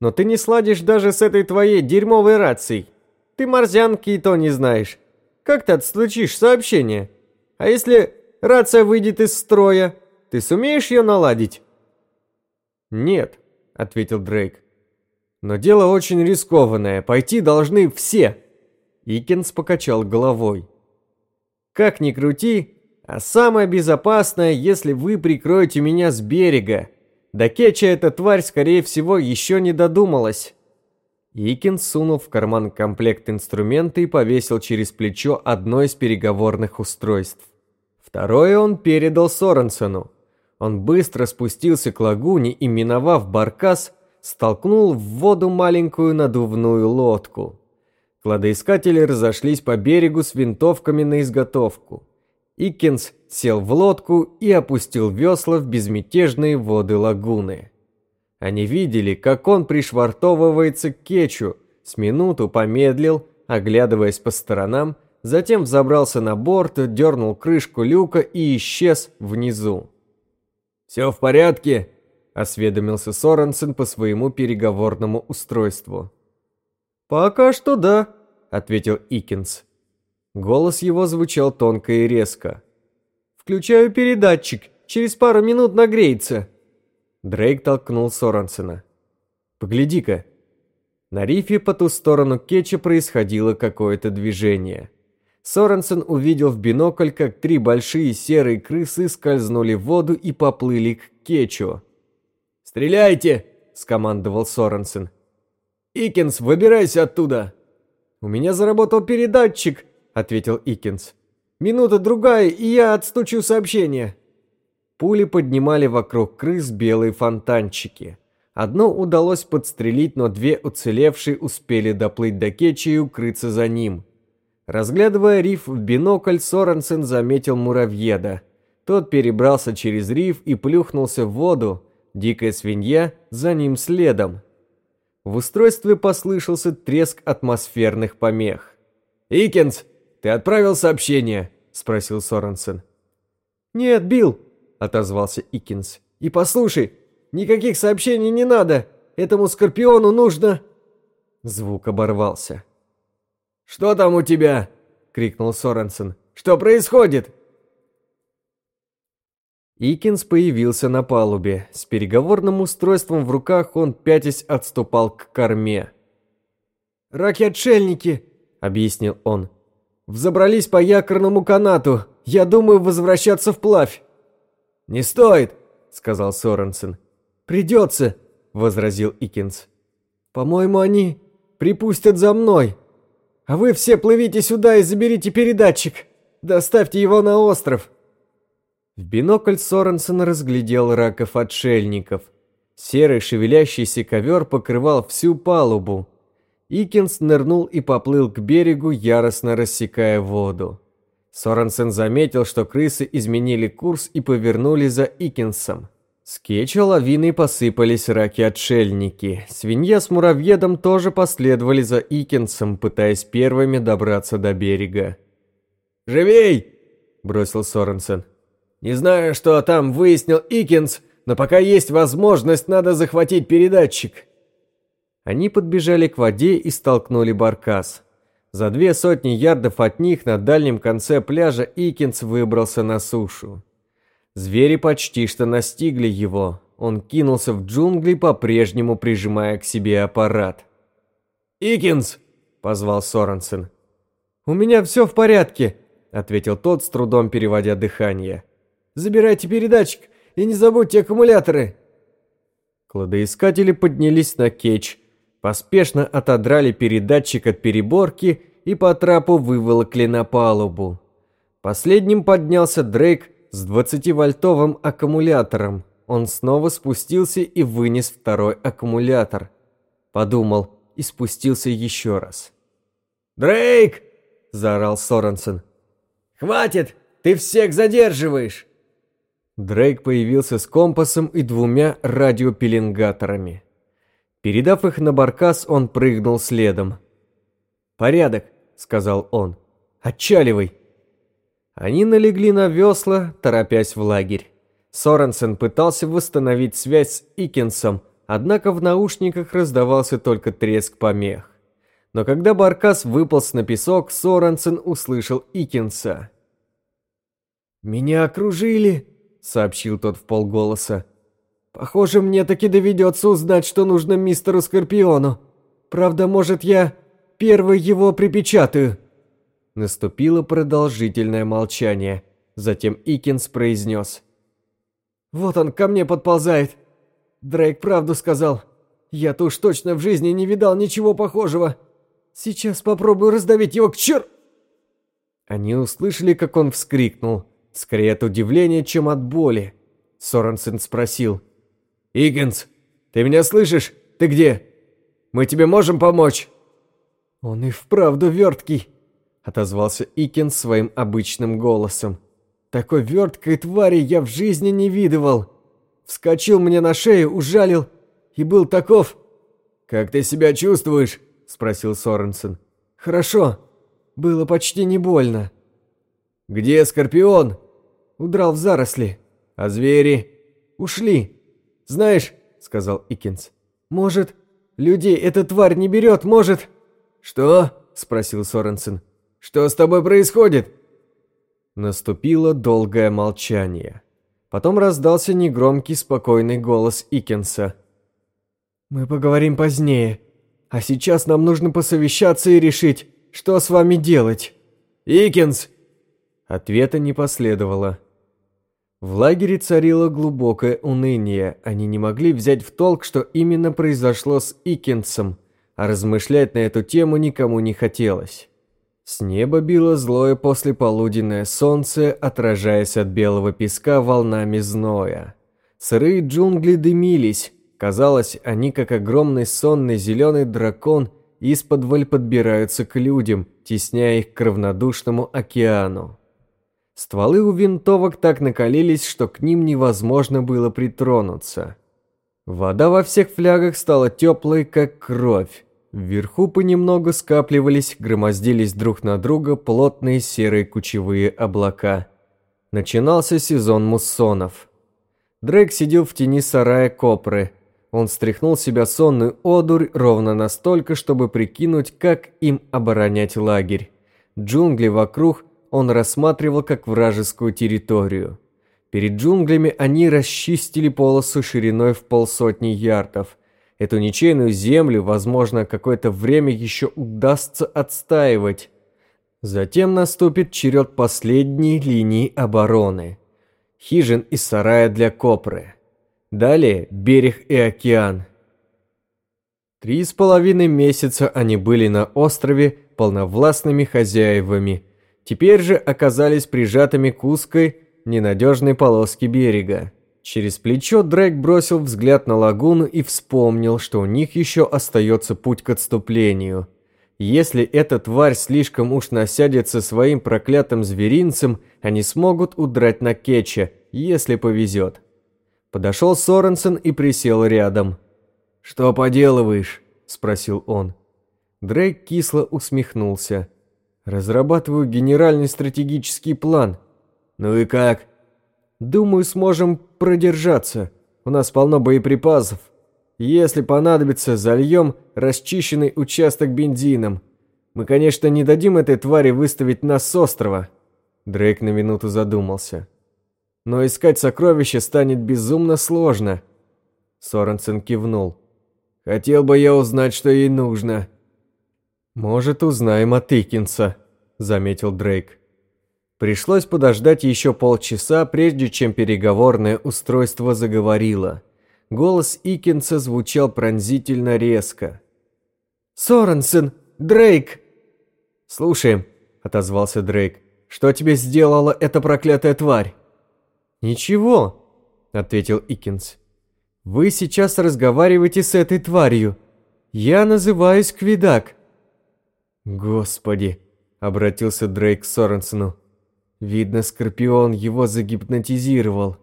«Но ты не сладишь даже с этой твоей дерьмовой рацией. Ты морзянки и то не знаешь. Как ты отслучишь сообщение? А если рация выйдет из строя, ты сумеешь ее наладить?» «Нет», — ответил Дрейк. «Но дело очень рискованное, пойти должны все». Икинс покачал головой. «Как ни крути, а самое безопасное, если вы прикроете меня с берега. До Кетча эта тварь, скорее всего, еще не додумалась. Икин сунул в карман комплект инструмента и повесил через плечо одно из переговорных устройств. Второе он передал Соренсену. Он быстро спустился к лагуне и, миновав баркас, столкнул в воду маленькую надувную лодку. Кладоискатели разошлись по берегу с винтовками на изготовку. Иккинс сел в лодку и опустил весла в безмятежные воды лагуны. Они видели, как он пришвартовывается к кетчу, с минуту помедлил, оглядываясь по сторонам, затем взобрался на борт, дернул крышку люка и исчез внизу. «Все в порядке?» – осведомился Соренсен по своему переговорному устройству. «Пока что да», – ответил Иккинс. Голос его звучал тонко и резко. «Включаю передатчик. Через пару минут нагреется». Дрейк толкнул Соренсена. «Погляди-ка». На рифе по ту сторону кетча происходило какое-то движение. Соренсен увидел в бинокль, как три большие серые крысы скользнули в воду и поплыли к кетчу. «Стреляйте!» – скомандовал Соренсен. «Икенс, выбирайся оттуда!» «У меня заработал передатчик!» Ответил Икинс. «Минута-другая, и я отстучу сообщение». Пули поднимали вокруг крыс белые фонтанчики.
Одно удалось подстрелить, но две уцелевшие успели доплыть до Кетча и укрыться за ним. Разглядывая риф в бинокль, Соренсен заметил муравьеда. Тот перебрался через риф и плюхнулся в воду, дикая свинья за ним следом. В устройстве послышался треск атмосферных помех. «Икенс, ты отправил сообщение?» – спросил Соренсен.
«Нет, Билл», – отозвался Икенс. «И послушай, никаких сообщений не надо. Этому Скорпиону нужно...»
Звук оборвался.
«Что там у тебя?» – крикнул Соренсен. «Что происходит?»
Икинс появился на палубе. С переговорным устройством в руках он пятясь отступал к корме.
«Раки-отшельники», — объяснил он. «Взобрались по якорному канату. Я думаю возвращаться вплавь».
«Не стоит», — сказал Соренсен.
«Придется», — возразил Икинс. «По-моему, они припустят за мной. А вы все плывите сюда и заберите передатчик. Доставьте его на остров».
В бинокль Соренсон разглядел раков-отшельников. Серый шевелящийся ковер покрывал всю палубу. Икинс нырнул и поплыл к берегу, яростно рассекая воду. Соренсен заметил, что крысы изменили курс и повернули за Икинсом. С кетча лавиной посыпались раки-отшельники. Свинья с муравьедом тоже последовали за Икинсом, пытаясь первыми добраться до берега.
«Живей!» – бросил Соренсен. Не знаю, что там выяснил Икинс, но пока есть возможность, надо захватить передатчик.
Они подбежали к воде и столкнули баркас. За две сотни ярдов от них на дальнем конце пляжа Икинс выбрался на сушу. Звери почти что настигли его. Он кинулся в джунгли, по-прежнему прижимая к себе аппарат.
«Икинс!» – позвал Соренсен.
«У меня все в порядке», – ответил тот, с трудом переводя дыхание.
Забирайте передатчик и не забудьте аккумуляторы!»
Кладоискатели поднялись на кетч, поспешно отодрали передатчик от переборки и по трапу выволокли на палубу. Последним поднялся Дрейк с 20-вольтовым аккумулятором. Он снова спустился и вынес второй аккумулятор. Подумал и спустился еще раз.
«Дрейк!» – заорал Соренсен. «Хватит! Ты всех задерживаешь!»
Дрейк появился с компасом и двумя радиопеленгаторами. Передав их на баркас, он прыгнул следом.
«Порядок», — сказал он. «Отчаливай».
Они налегли на весла, торопясь в лагерь. Соренсен пытался восстановить связь с Икенсом, однако в наушниках раздавался только треск помех. Но когда Баркас выполз на песок, Соренсен услышал Икенса.
«Меня окружили!» сообщил тот в полголоса. Похоже, мне таки доведется узнать, что нужно мистеру Скорпиону. Правда, может, я первый его припечатаю.
Наступило продолжительное молчание. Затем Икинс произнес.
«Вот он ко мне подползает. Дрейк правду сказал. Я-то уж точно в жизни не видал ничего похожего. Сейчас попробую раздавить его к чер...»
Они услышали, как он вскрикнул. Скорее от удивления, чем от боли. Соренсен спросил.
«Игенс, ты меня слышишь? Ты где? Мы тебе можем помочь?»
«Он и вправду верткий», — отозвался Икенс своим обычным голосом. «Такой верткой твари я в жизни не видывал. Вскочил мне на шею, ужалил и был таков».
«Как ты себя чувствуешь?»
— спросил Соренсен.
«Хорошо. Было почти не больно».
«Где Скорпион?»
Удрал в заросли.
А звери?
Ушли. Знаешь, сказал Икинс, может, людей эта тварь не берет, может...
Что? Спросил Соренсен.
Что с тобой происходит?
Наступило долгое молчание. Потом раздался негромкий спокойный голос Икенса.
«Мы поговорим позднее. А сейчас нам нужно посовещаться и решить, что с вами делать».
«Икенс!» Ответа не последовало. В лагере царило глубокое уныние. Они не могли взять в толк, что именно произошло с Икенсом, а размышлять на эту тему никому не хотелось. С неба било злое послеполуденное солнце, отражаясь от белого песка волнами зноя. Сырые джунгли дымились, Казалось, они как огромный сонный зеленый дракон из-под подбираются к людям, тесняя их к равнодушному океану. Стволы у винтовок так накалились, что к ним невозможно было притронуться. Вода во всех флягах стала теплой, как кровь. Вверху понемногу скапливались, громоздились друг на друга плотные серые кучевые облака. Начинался сезон муссонов. Дрейк сидел в тени сарая Копры. Он стряхнул себя сонную одурь ровно настолько, чтобы прикинуть, как им оборонять лагерь. Джунгли вокруг он рассматривал как вражескую территорию. Перед джунглями они расчистили полосу шириной в полсотни ярдов. Эту ничейную землю, возможно, какое-то время еще удастся отстаивать. Затем наступит черед последней линии обороны. Хижин и сарая для копры. Далее берег и океан. Три с половиной месяца они были на острове полновластными хозяевами – теперь же оказались прижатыми к узкой, ненадежной полоске берега. Через плечо Дрейк бросил взгляд на лагуну и вспомнил, что у них еще остается путь к отступлению. Если эта тварь слишком уж насядется своим проклятым зверинцем, они смогут удрать на Кетча, если повезет. Подошел Соренсен и присел рядом. «Что поделываешь?» – спросил он. Дрейк кисло усмехнулся. Разрабатываю генеральный стратегический план. Ну и как? Думаю, сможем продержаться. У нас полно боеприпасов. Если понадобится, зальем расчищенный участок бензином. Мы, конечно, не дадим этой твари выставить нас с острова. Дрейк на минуту задумался. Но искать сокровища станет безумно сложно. Соренсен кивнул. Хотел бы я узнать, что ей нужно. «Может, узнаем от Икинса», — заметил Дрейк. Пришлось подождать еще полчаса, прежде чем переговорное устройство заговорило. Голос Икинса звучал пронзительно резко. «Соренсен! Дрейк!» «Слушаем», — отозвался Дрейк. «Что тебе сделала эта проклятая тварь?» «Ничего», — ответил Икинс. «Вы сейчас разговариваете с этой тварью. Я называюсь Квидак. «Господи!» — обратился Дрейк к Соренсену. «Видно, Скорпион его загипнотизировал».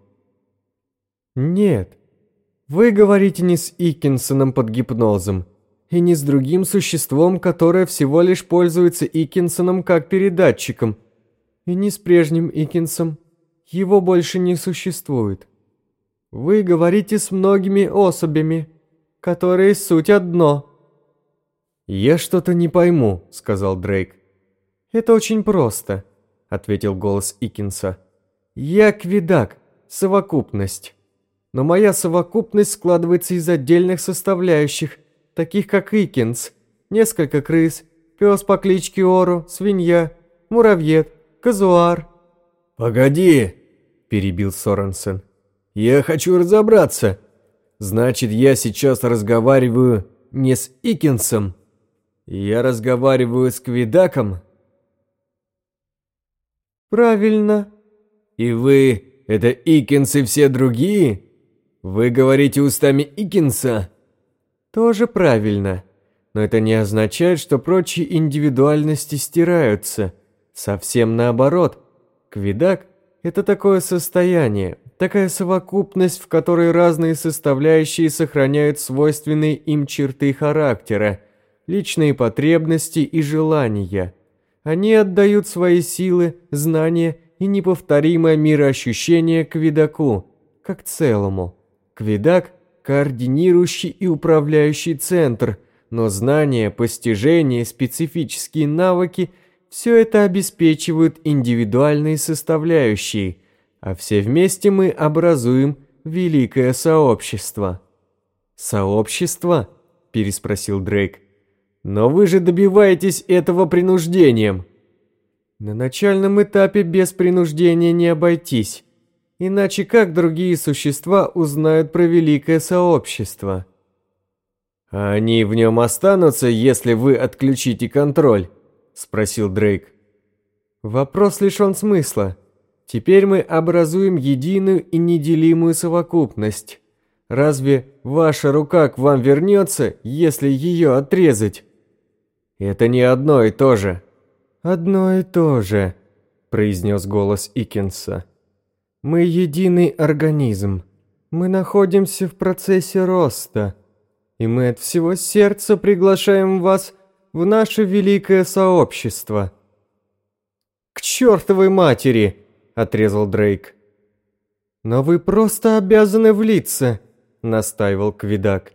«Нет, вы говорите не с Икинсоном под гипнозом, и не с другим существом, которое всего лишь пользуется Икинсоном как передатчиком, и не с прежним Икинсом. Его больше не существует. Вы говорите с многими особями, которые суть одно». «Я что-то не пойму», — сказал Дрейк. «Это очень просто», — ответил голос Икинса. «Я квидак, совокупность. Но моя совокупность складывается из отдельных составляющих, таких как Икинс, несколько крыс, пес по кличке Ору, свинья, муравьед, казуар». «Погоди», — перебил Соренсен. «Я хочу разобраться. Значит, я сейчас разговариваю не с Икинсом, я разговариваю с Квидаком?
Правильно.
И вы, это Икинс и все другие? Вы говорите устами Икинса?
Тоже правильно. Но это не означает, что прочие индивидуальности стираются. Совсем наоборот. Квидак – это такое состояние, такая совокупность, в которой разные составляющие сохраняют свойственные им черты характера – личные потребности и желания. Они отдают свои силы, знания и неповторимое мироощущение к видаку, как целому. Квидак – координирующий и управляющий центр, но знания, постижения, специфические навыки – все это обеспечивают индивидуальные составляющие, а все вместе мы образуем великое сообщество. «Сообщество?» – переспросил Дрейк. Но вы же добиваетесь этого принуждением. На начальном этапе без принуждения не обойтись. Иначе как другие существа узнают про великое сообщество?
А они в нем останутся, если вы отключите контроль? Спросил Дрейк.
Вопрос лишен смысла. Теперь мы образуем единую и неделимую совокупность.
Разве ваша рука к вам вернется, если ее отрезать? Это не одно и то же. Одно и то же, произнес голос Икенса. Мы единый организм. Мы находимся в процессе роста. И мы от всего сердца приглашаем вас в наше великое сообщество. К чертовой матери, отрезал Дрейк. Но вы просто обязаны влиться, настаивал Квидак.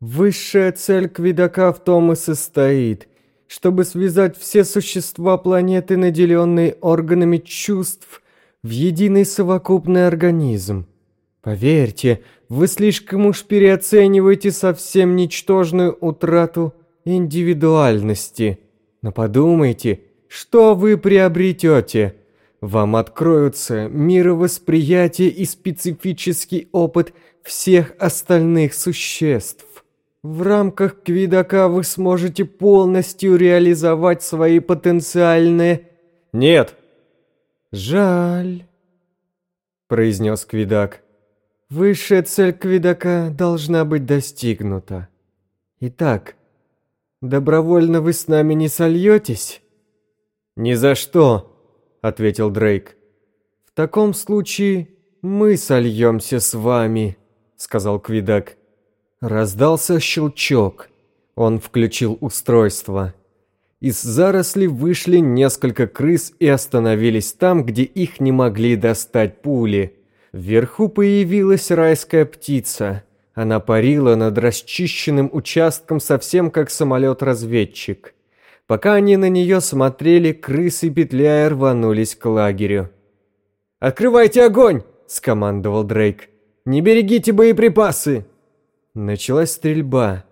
Высшая цель Квидака в том и состоит, чтобы связать все существа планеты, наделенные органами чувств, в единый совокупный организм. Поверьте, вы слишком уж переоцениваете совсем ничтожную утрату индивидуальности. Но подумайте, что вы приобретете – вам откроются мировосприятие и специфический опыт всех остальных существ. В рамках Квидака вы сможете полностью реализовать свои потенциальные...
Нет.
Жаль, произнес Квидак. Высшая цель Квидака должна быть достигнута. Итак, добровольно вы с нами не сольетесь?
Ни за что ответил Дрейк.
В таком случае мы сольемся с вами, сказал Квидак. Раздался щелчок. Он включил устройство. Из зарослей вышли несколько крыс и остановились там, где их не могли достать пули. Вверху появилась райская птица. Она парила над расчищенным участком совсем как самолет-разведчик. Пока они на нее смотрели, крысы петляя рванулись к лагерю.
«Открывайте огонь!» – скомандовал Дрейк. «Не берегите боеприпасы!»
Началась стрельба.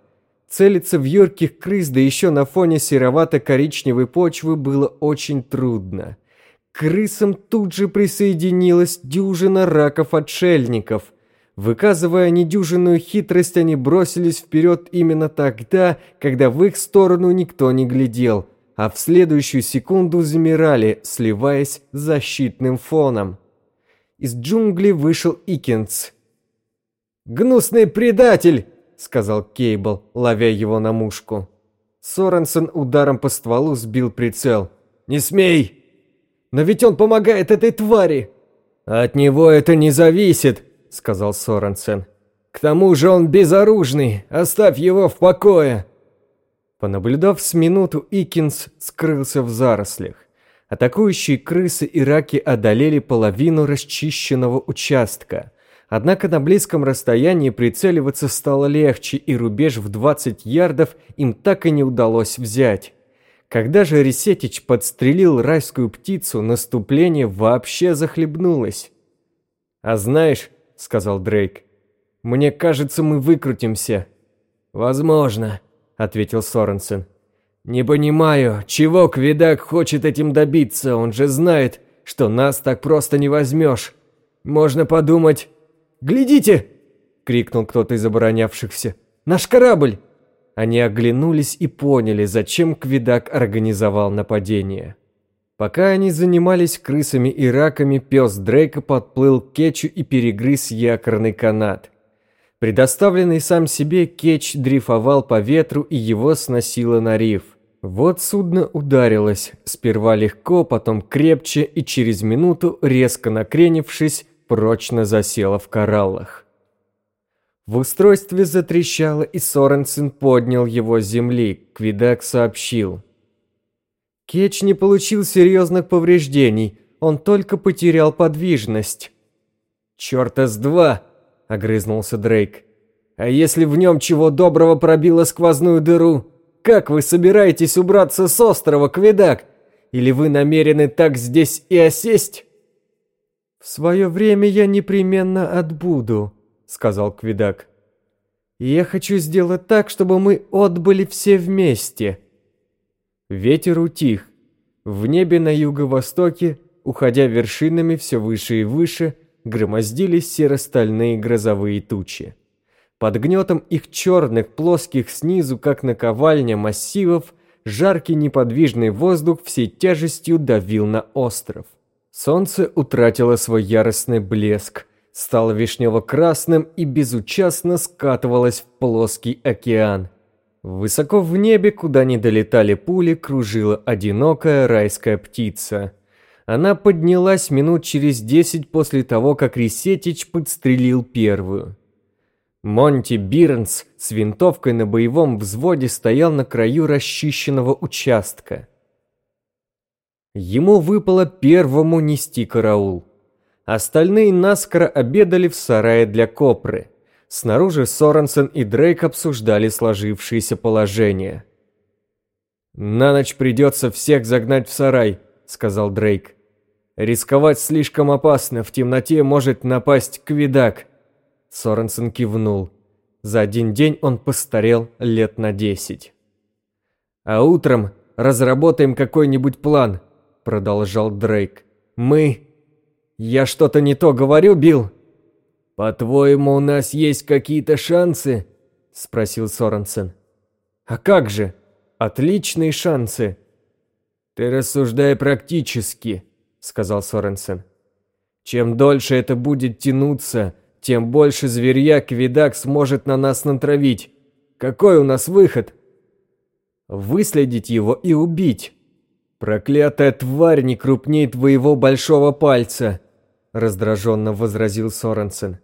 Целиться в юрких крыс, да еще на фоне серовато-коричневой почвы было очень трудно. К крысам тут же присоединилась дюжина раков-отшельников – Выказывая недюжинную хитрость, они бросились вперед именно тогда, когда в их сторону никто не глядел, а в следующую секунду замирали, сливаясь с защитным фоном. Из джунглей вышел Икенс.
«Гнусный предатель!» — сказал Кейбл, ловя его на мушку.
Соренсон ударом по стволу сбил прицел.
«Не смей!» «Но ведь он помогает этой твари!»
«От него это не зависит!» — сказал Соренсен.
«К тому же он безоружный, оставь его в покое!»
Понаблюдав с минуту, Икинс скрылся в зарослях. Атакующие крысы и раки одолели половину расчищенного участка. Однако на близком расстоянии прицеливаться стало легче, и рубеж в 20 ярдов им так и не удалось взять. Когда же Ресетич подстрелил райскую птицу, наступление вообще захлебнулось. «А знаешь, — сказал Дрейк. «Мне кажется, мы выкрутимся».
«Возможно», — ответил Соренсен. «Не понимаю, чего Квидак хочет этим добиться, он же знает, что нас так просто не возьмешь. Можно подумать...» «Глядите!» — крикнул кто-то из оборонявшихся. «Наш корабль!»
Они оглянулись и поняли, зачем Квидак организовал нападение. Пока они занимались крысами и раками, пес Дрейка подплыл к Кетчу и перегрыз якорный канат. Предоставленный сам себе, Кетч дрейфовал по ветру и его сносило на риф. Вот судно ударилось, сперва легко, потом крепче и через минуту, резко накренившись, прочно засело в кораллах. В устройстве затрещало, и Соренсен поднял его с земли. Квидак сообщил. Кетч не получил серьезных повреждений, он только потерял подвижность.
«Чёрта с два!» – огрызнулся Дрейк. «А если в нем чего доброго пробило сквозную дыру? Как вы собираетесь убраться с острова, Квидак? Или вы намерены так здесь и осесть?»
«В свое время я непременно отбуду», – сказал Квидак. «Я хочу сделать так, чтобы мы отбыли все вместе». Ветер утих. В небе на юго-востоке, уходя вершинами все выше и выше, громоздились серо-стальные грозовые тучи. Под гнетом их черных, плоских снизу, как наковальня массивов, жаркий неподвижный воздух всей тяжестью давил на остров. Солнце утратило свой яростный блеск. стало вишнево-красным и безучастно скатывалось в плоский океан. Высоко в небе, куда не долетали пули, кружила одинокая райская птица. Она поднялась минут через десять после того, как Ресетич подстрелил первую. Монти Бирнс с винтовкой на боевом взводе стоял на краю расчищенного участка. Ему выпало первому нести караул. Остальные наскоро обедали в сарае для копры. Снаружи Соренсен и Дрейк обсуждали сложившееся положение. «На ночь придется всех загнать в сарай», — сказал Дрейк. «Рисковать слишком опасно, в темноте может напасть квидак». Соренсен кивнул. За один день он постарел лет на десять. «А утром разработаем какой-нибудь план», — продолжал Дрейк. «Мы я что-то не то говорю, Билл? По-твоему, у нас есть какие-то шансы? Спросил Соренсен. А как же? Отличные шансы. Ты рассуждай практически, сказал Соренсен. Чем дольше это будет тянуться, тем больше зверья Квидак сможет на нас натравить. Какой у нас выход? Выследить его и убить. Проклятая тварь не крупнее твоего большого пальца раздраженно возразил Соренсен.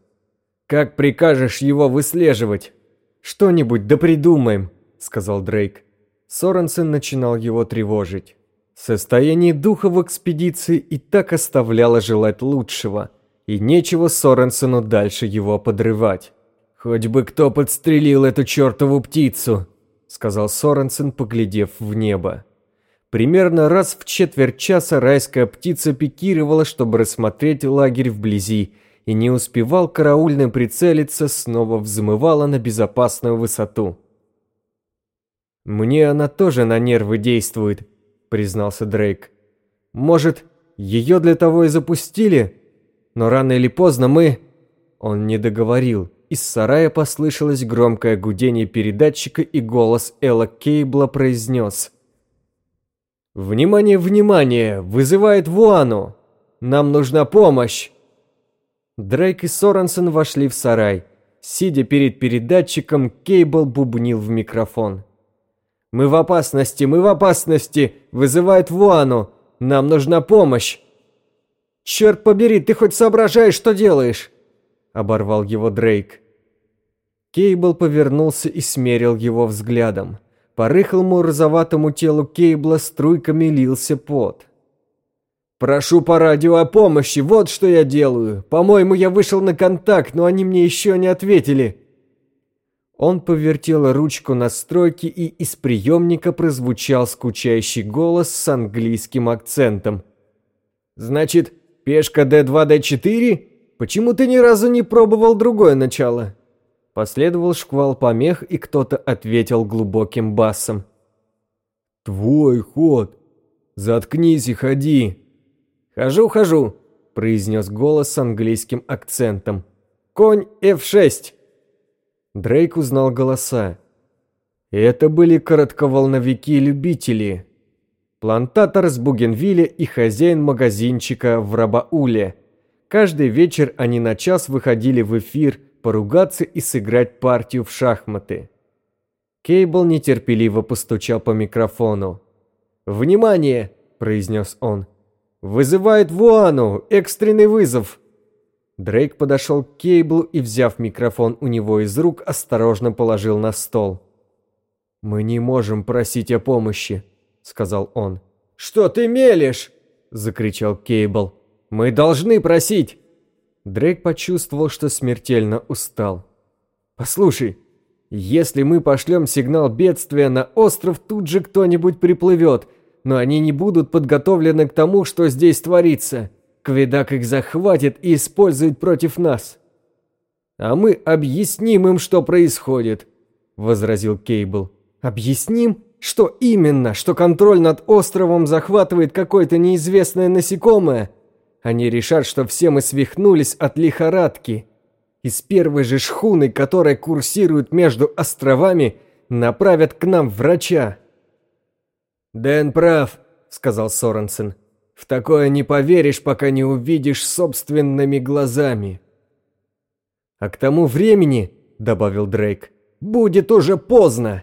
Как прикажешь его выслеживать? Что-нибудь да придумаем, сказал Дрейк. Соренсен начинал его тревожить. Состояние духа в экспедиции и так оставляло желать лучшего, и нечего Соренсену дальше его подрывать. «Хоть бы кто подстрелил эту чертову птицу», — сказал Соренсен, поглядев в небо. Примерно раз в четверть часа райская птица пикировала, чтобы рассмотреть лагерь вблизи, и не успевал караульный прицелиться, снова взмывала на безопасную высоту. «Мне она тоже на нервы действует», — признался Дрейк. «Может, ее для того и запустили? Но рано или поздно мы...» Он не договорил. Из сарая послышалось громкое гудение передатчика, и голос Элла Кейбла произнес — «Внимание, внимание! Вызывает Вуану! Нам нужна помощь!» Дрейк и Соренсен вошли в сарай. Сидя перед передатчиком, Кейбл бубнил в микрофон. «Мы в опасности! Мы в опасности! Вызывает Вуану! Нам нужна помощь!» «Черт побери, ты хоть соображаешь, что делаешь?» Оборвал его Дрейк. Кейбл повернулся и смерил его взглядом. По рыхлому розоватому телу Кейбла струйками лился пот. «Прошу по радио о помощи, вот что я делаю. По-моему, я вышел на контакт, но они мне еще не ответили». Он повертел ручку настройки, и из приемника прозвучал скучающий голос с английским акцентом. «Значит, пешка D2-D4? Почему ты ни разу не пробовал другое начало?» Последовал шквал помех, и кто-то ответил глубоким басом. «Твой ход! Заткнись и ходи!» «Хожу, хожу!» – произнес голос с английским акцентом. «Конь F6!» Дрейк узнал голоса. Это были коротковолновики-любители. Плантатор с Бугенвилля и хозяин магазинчика в Рабауле. Каждый вечер они на час выходили в эфир – поругаться и сыграть партию в шахматы. Кейбл нетерпеливо постучал по микрофону. «Внимание!» – произнес он. «Вызывает Вуану! Экстренный вызов!» Дрейк подошел к Кейблу и, взяв микрофон у него из рук, осторожно положил на стол. «Мы не можем просить о помощи», — сказал он. «Что ты мелешь?» — закричал Кейбл. «Мы должны просить!» Дрейк почувствовал, что смертельно устал. «Послушай, если мы пошлем сигнал бедствия на остров, тут же кто-нибудь приплывет, но они не будут подготовлены к тому, что здесь творится. Кведак их захватит и использует против нас». «А мы объясним им, что происходит», — возразил Кейбл. «Объясним? Что именно? Что контроль над островом захватывает какое-то неизвестное насекомое?» Они решат, что все мы свихнулись от лихорадки. Из первой же шхуны, которая курсирует между островами, направят к нам врача. «Дэн прав», — сказал Соренсен. «В такое не поверишь, пока не увидишь собственными глазами». А к тому времени, добавил Дрейк, будет уже поздно.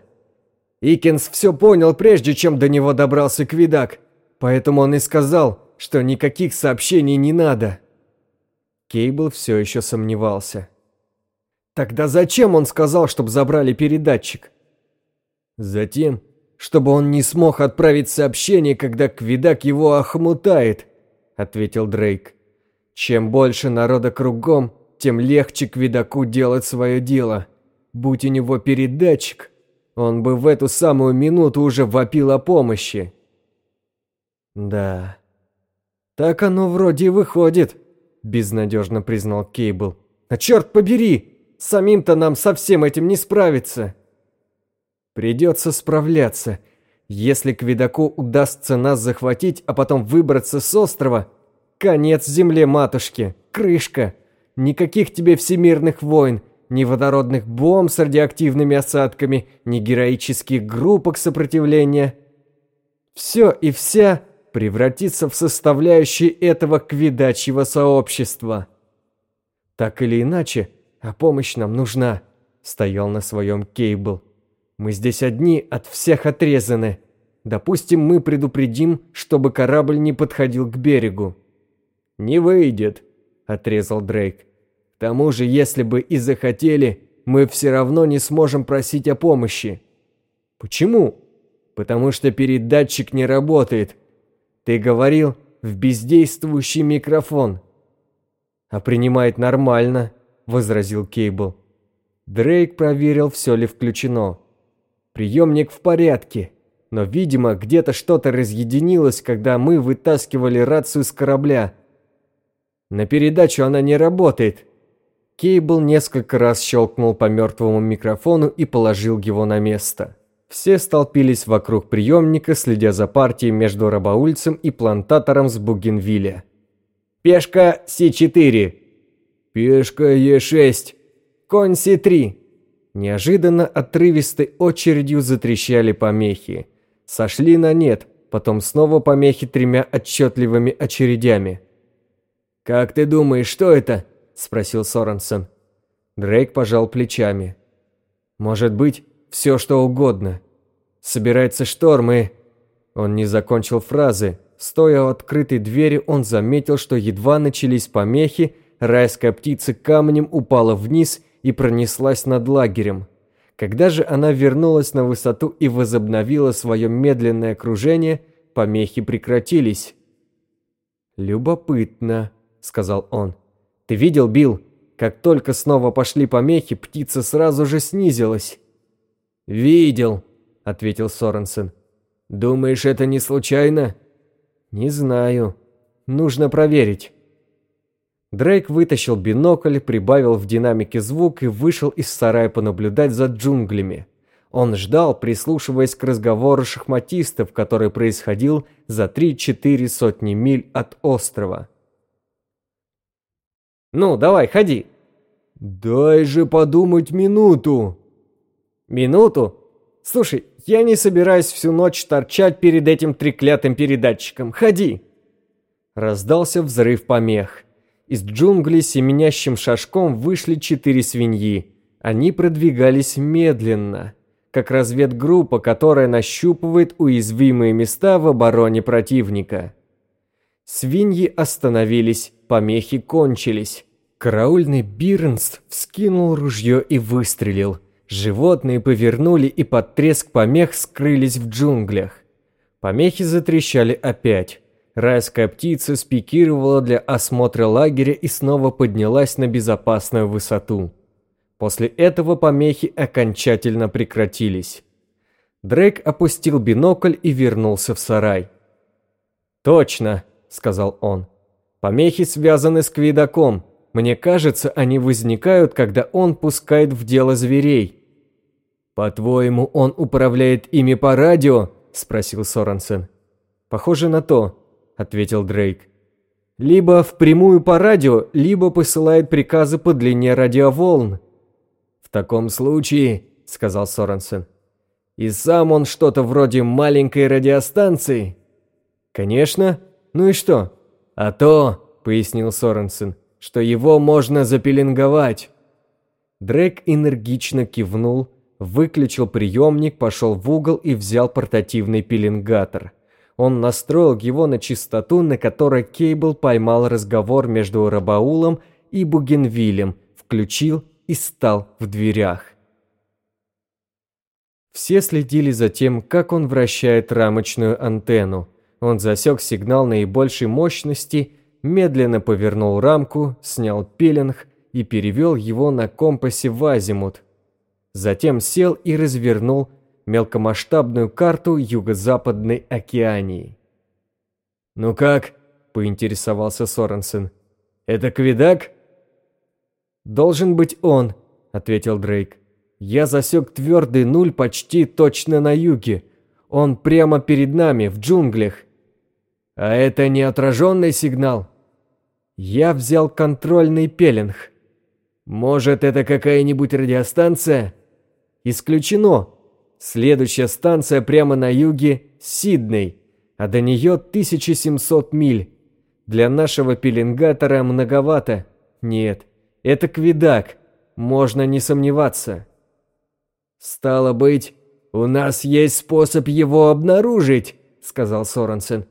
Икенс все понял, прежде чем до него добрался Квидак, поэтому он и сказал, что никаких сообщений не надо. Кейбл все еще сомневался. Тогда зачем он сказал, чтобы забрали передатчик? Затем, чтобы он не смог отправить сообщение, когда Квидак его охмутает, ответил Дрейк. Чем больше народа кругом, тем легче Квидаку делать свое дело. Будь у него передатчик, он бы в эту самую минуту уже вопил о помощи. Да, так оно вроде и выходит, безнадежно признал Кейбл. А черт побери, самим-то нам со всем этим не справиться. Придется справляться. Если Квидаку удастся нас захватить, а потом выбраться с острова, конец земле матушки, крышка. Никаких тебе всемирных войн, ни водородных бомб с радиоактивными осадками, ни героических группок сопротивления. Все и вся превратится в составляющие этого квидачьего сообщества. Так или иначе, а помощь нам нужна, стоял на своем Кейбл. Мы здесь одни, от всех отрезаны. Допустим, мы предупредим, чтобы корабль не подходил к берегу. Не выйдет, отрезал Дрейк. К тому же, если бы и захотели, мы все равно не сможем просить о помощи. Почему? Потому что передатчик не работает. Ты говорил в бездействующий микрофон. А принимает нормально, возразил Кейбл. Дрейк проверил, все ли включено. Приемник в порядке, но, видимо, где-то что-то разъединилось, когда мы вытаскивали рацию с корабля. На передачу она не работает. Кейбл несколько раз щелкнул по мертвому микрофону и положил его на место. Все столпились вокруг приемника, следя за партией между рабоульцем и плантатором с Бугенвилля. «Пешка С4!» «Пешка Е6!» «Конь С3!» Неожиданно отрывистой очередью затрещали помехи. Сошли на нет, потом снова помехи тремя отчетливыми очередями. «Как ты думаешь, что это?» – спросил Соренсен. Дрейк пожал плечами. «Может быть, все что угодно. Собирается шторм и...» Он не закончил фразы. Стоя у открытой двери, он заметил, что едва начались помехи, райская птица камнем упала вниз и пронеслась над лагерем. Когда же она вернулась на высоту и возобновила свое медленное кружение, помехи прекратились. «Любопытно», — сказал он. «Ты видел, Билл, как только снова пошли помехи, птица сразу же снизилась». «Видел», — ответил Соренсен. «Думаешь, это не случайно?» «Не знаю. Нужно проверить». Дрейк вытащил бинокль, прибавил в динамике звук и вышел из сарая понаблюдать за джунглями. Он ждал, прислушиваясь к разговору шахматистов, который происходил за 3-4 сотни миль от острова. «Ну, давай, ходи!» «Дай же подумать минуту!» «Минуту? Слушай, я не собираюсь всю ночь торчать перед этим треклятым передатчиком. Ходи!» Раздался взрыв помех. Из джунглей семенящим шажком вышли четыре свиньи. Они продвигались медленно, как разведгруппа, которая нащупывает уязвимые места в обороне противника. Свиньи остановились, помехи кончились. Караульный Бирнст вскинул ружье и выстрелил. Животные повернули и под треск помех скрылись в джунглях. Помехи затрещали опять. Райская птица спикировала для осмотра лагеря и снова поднялась на безопасную высоту. После этого помехи окончательно прекратились. Дрейк опустил бинокль и вернулся в сарай. «Точно», — сказал он. «Помехи связаны с Квидаком. Мне кажется, они возникают, когда он пускает в дело зверей». «По-твоему, он управляет ими по радио?» — спросил Соренсен. «Похоже на то ответил Дрейк. Либо впрямую по радио, либо посылает приказы по длине радиоволн. В таком случае, сказал Соренсен, и сам он что-то вроде маленькой радиостанции. Конечно. Ну и что? А то, пояснил Соренсен, что его можно запеленговать. Дрейк энергично кивнул, выключил приемник, пошел в угол и взял портативный пеленгатор. Он настроил его на частоту, на которой Кейбл поймал разговор между Рабаулом и Бугенвилем, включил и стал в дверях. Все следили за тем, как он вращает рамочную антенну. Он засек сигнал наибольшей мощности, медленно повернул рамку, снял пеленг и перевел его на компасе в азимут. Затем сел и развернул мелкомасштабную карту Юго-Западной Океании. «Ну как?» – поинтересовался Соренсен. «Это Квидак?» «Должен быть он», – ответил Дрейк. «Я засек твердый нуль почти точно на юге. Он прямо перед нами, в джунглях». «А это не отраженный сигнал?» «Я взял контрольный пеленг». «Может, это какая-нибудь радиостанция?» «Исключено. Следующая станция прямо на юге – Сидней, а до нее 1700 миль. Для нашего пеленгатора многовато. Нет, это Квидак, можно не сомневаться». «Стало быть, у нас есть способ его обнаружить», – сказал Соренсен.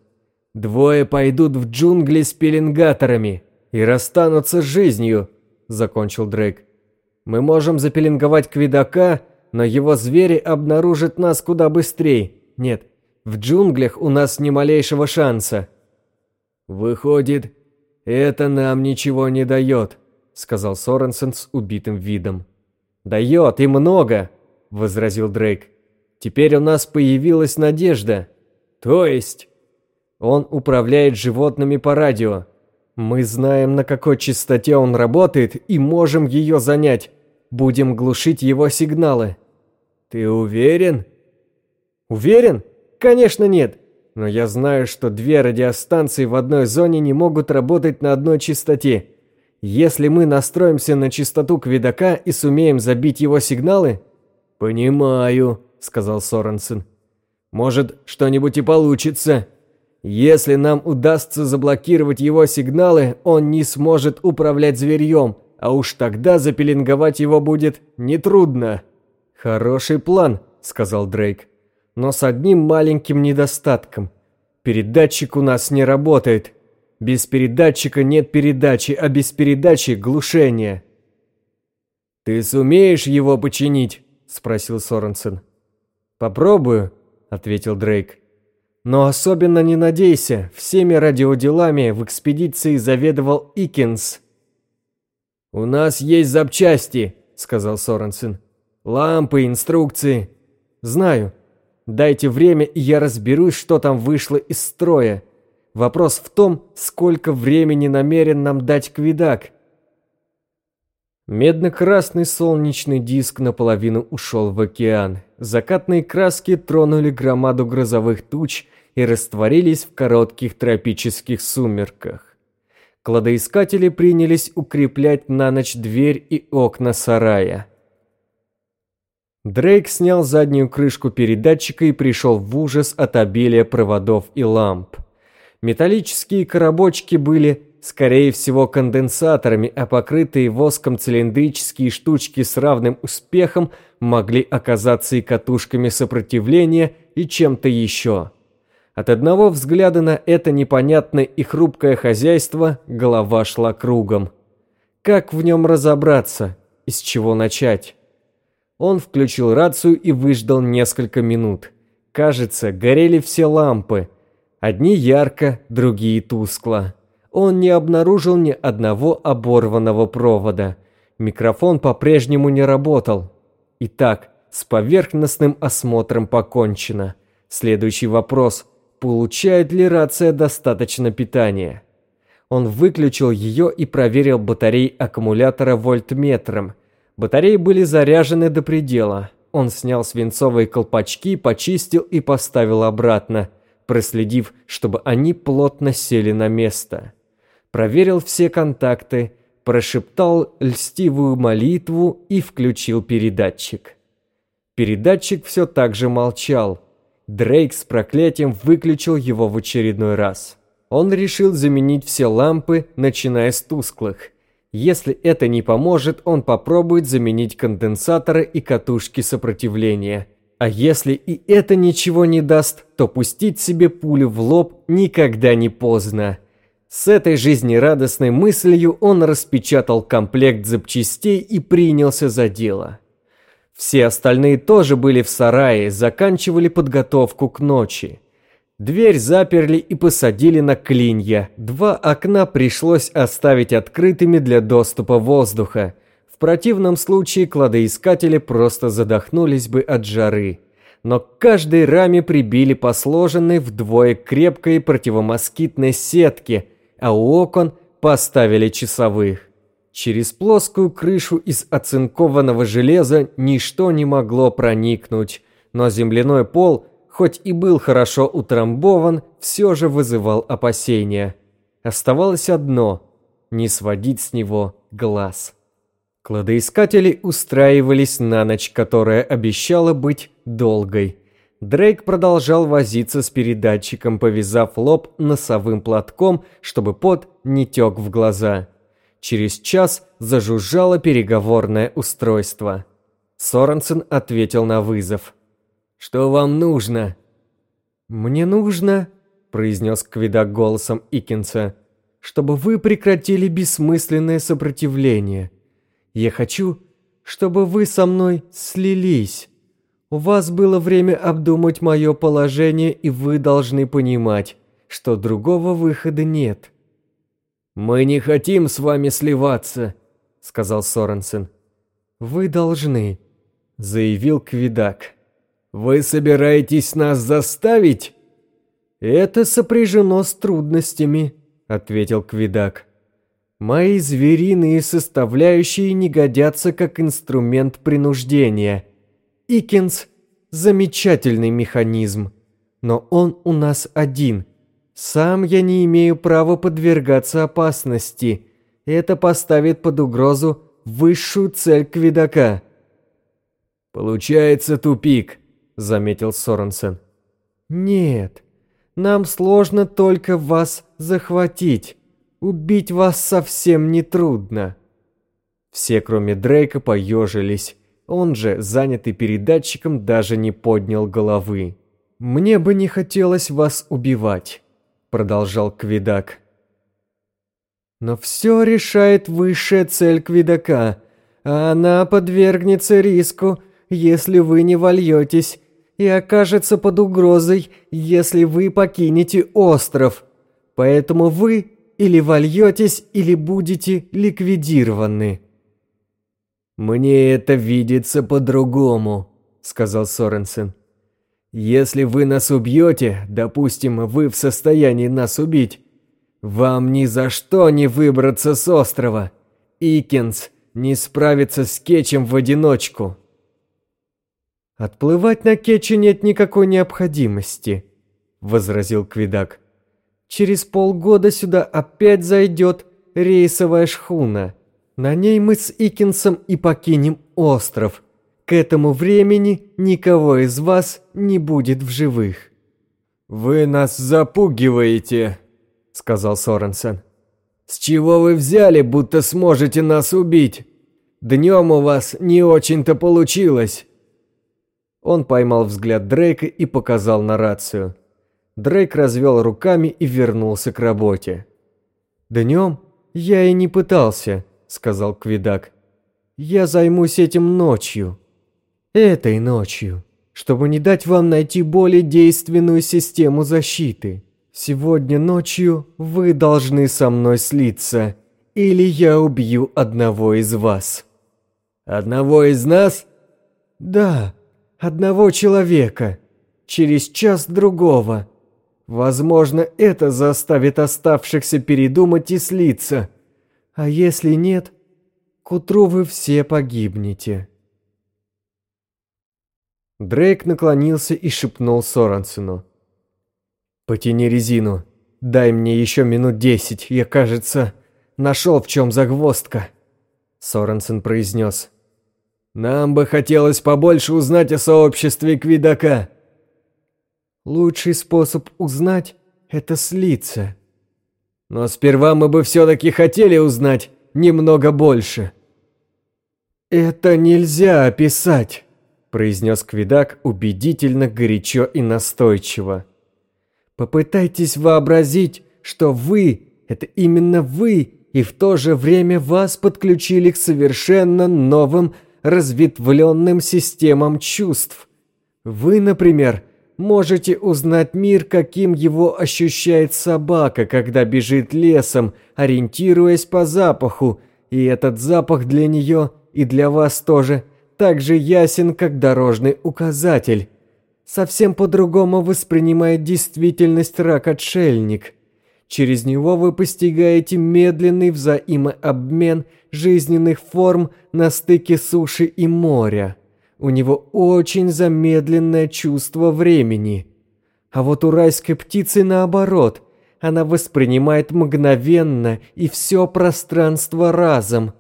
«Двое пойдут в джунгли с пеленгаторами и расстанутся с жизнью», закончил Дрейк. «Мы можем запеленговать Квидака, но его звери обнаружат нас куда быстрее. Нет, в джунглях у нас ни малейшего шанса». «Выходит, это нам ничего не дает», сказал Соренсен с убитым видом. «Дает и много», — возразил Дрейк. «Теперь у нас появилась надежда». «То есть?» «Он управляет животными по радио. Мы знаем, на какой частоте он работает и можем ее занять. Будем глушить его сигналы. Ты уверен? Уверен? Конечно нет. Но я знаю, что две радиостанции в одной зоне не могут работать на одной частоте. Если мы настроимся на частоту Квидака и сумеем забить его сигналы... Понимаю, сказал Соренсен. Может, что-нибудь и получится. Если нам удастся заблокировать его сигналы, он не сможет управлять зверьем, а уж тогда запеленговать его будет нетрудно». «Хороший план», — сказал Дрейк, — «но с одним маленьким недостатком. Передатчик у нас не работает. Без передатчика нет передачи, а без передачи — глушение». «Ты сумеешь его починить?» — спросил Соренсен. «Попробую», — ответил Дрейк. Но особенно не надейся, всеми радиоделами в экспедиции заведовал Икинс. «У нас есть запчасти», — сказал Соренсен. «Лампы, инструкции». «Знаю. Дайте время, и я разберусь, что там вышло из строя. Вопрос в том, сколько времени намерен нам дать Квидак». Медно-красный солнечный диск наполовину ушел в океан. Закатные краски тронули громаду грозовых туч и растворились в коротких тропических сумерках. Кладоискатели принялись укреплять на ночь дверь и окна сарая. Дрейк снял заднюю крышку передатчика и пришел в ужас от обилия проводов и ламп. Металлические коробочки были, скорее всего, конденсаторами, а покрытые воском цилиндрические штучки с равным успехом могли оказаться и катушками сопротивления, и чем-то еще. От одного взгляда на это непонятное и хрупкое хозяйство голова шла кругом. Как в нем разобраться? Из чего начать? Он включил рацию и выждал несколько минут. Кажется, горели все лампы. Одни ярко, другие тускло. Он не обнаружил ни одного оборванного провода. Микрофон по-прежнему не работал. Итак, с поверхностным осмотром покончено. Следующий вопрос – получает ли рация достаточно питания. Он выключил ее и проверил батареи аккумулятора вольтметром. Батареи были заряжены до предела. Он снял свинцовые колпачки, почистил и поставил обратно, проследив, чтобы они плотно сели на место. Проверил все контакты, прошептал льстивую молитву и включил передатчик. Передатчик все так же молчал – Дрейк с проклятием выключил его в очередной раз. Он решил заменить все лампы, начиная с тусклых. Если это не поможет, он попробует заменить конденсаторы и катушки сопротивления. А если и это ничего не даст, то пустить себе пулю в лоб никогда не поздно. С этой жизнерадостной мыслью он распечатал комплект запчастей и принялся за дело. Все остальные тоже были в сарае, заканчивали подготовку к ночи. Дверь заперли и посадили на клинья. Два окна пришлось оставить открытыми для доступа воздуха. В противном случае кладоискатели просто задохнулись бы от жары. Но к каждой раме прибили по сложенной вдвое крепкой противомоскитной сетке, а у окон поставили часовых. Через плоскую крышу из оцинкованного железа ничто не могло проникнуть, но земляной пол – хоть и был хорошо утрамбован, все же вызывал опасения. Оставалось одно – не сводить с него глаз. Кладоискатели устраивались на ночь, которая обещала быть долгой. Дрейк продолжал возиться с передатчиком, повязав лоб носовым платком, чтобы пот не тек в глаза. Через час зажужжало переговорное устройство. Соренсен ответил на вызов – что вам нужно?» «Мне нужно», — произнес Квидак голосом Икинса, «чтобы вы прекратили бессмысленное сопротивление. Я хочу, чтобы вы со мной слились. У вас было время обдумать мое положение, и вы должны понимать, что другого выхода нет». «Мы не хотим с вами сливаться», — сказал Соренсен. «Вы должны», — заявил Квидак. Вы собираетесь нас заставить? Это сопряжено с трудностями, ответил Квидак. Мои звериные составляющие не годятся как инструмент принуждения. Икинс – замечательный механизм, но он у нас один. Сам я не имею права подвергаться опасности. Это поставит под угрозу высшую цель Квидака. Получается тупик заметил Соренсен. Нет, нам сложно только вас захватить. Убить вас совсем не трудно. Все, кроме Дрейка, поежились. Он же, занятый передатчиком, даже не поднял головы. «Мне бы не хотелось вас убивать», — продолжал Квидак. «Но все решает высшая цель Квидака, а она подвергнется риску, если вы не вольетесь и окажется под угрозой, если вы покинете остров. Поэтому вы или вольетесь, или будете ликвидированы». «Мне это видится по-другому», — сказал Соренсен. «Если вы нас убьете, допустим, вы в состоянии нас убить, вам ни за что не выбраться с острова. Икенс не справится с Кетчем в одиночку». «Отплывать на Кетче нет никакой необходимости», — возразил Квидак. «Через полгода сюда опять зайдет рейсовая шхуна. На ней мы с Икинсом и покинем остров. К этому времени никого из вас не будет в живых». «Вы нас запугиваете», — сказал Соренсен. «С чего вы взяли, будто сможете нас убить? Днем у вас не очень-то получилось». Он поймал взгляд Дрейка и показал на рацию. Дрейк развел руками и вернулся к работе. «Днем я и не пытался», — сказал Квидак. «Я займусь этим ночью. Этой ночью, чтобы не дать вам найти более действенную систему защиты. Сегодня ночью вы должны со мной слиться, или я убью одного из вас». «Одного из нас?» «Да, одного человека, через час другого. Возможно, это заставит оставшихся передумать и слиться. А если нет, к утру вы все погибнете. Дрейк наклонился и шепнул Сорансену. «Потяни резину. Дай мне еще минут десять. Я, кажется, нашел, в чем загвоздка». Соренсен произнес. Нам бы хотелось побольше узнать о сообществе Квидака. Лучший способ узнать – это слиться. Но сперва мы бы все-таки хотели узнать, немного больше».
«Это нельзя описать», – произнес Квидак убедительно, горячо и настойчиво. «Попытайтесь вообразить, что вы – это именно вы, и в то же время вас подключили к совершенно новым разветвленным системам чувств. Вы, например, можете узнать мир, каким его ощущает собака, когда бежит лесом, ориентируясь по запаху, и этот запах для нее и для вас тоже так же ясен, как дорожный указатель. Совсем по-другому воспринимает действительность рак-отшельник. Через него вы постигаете медленный взаимообмен жизненных форм на стыке суши и моря. У него очень замедленное чувство времени. А вот у райской птицы наоборот. Она воспринимает мгновенно и все пространство разом.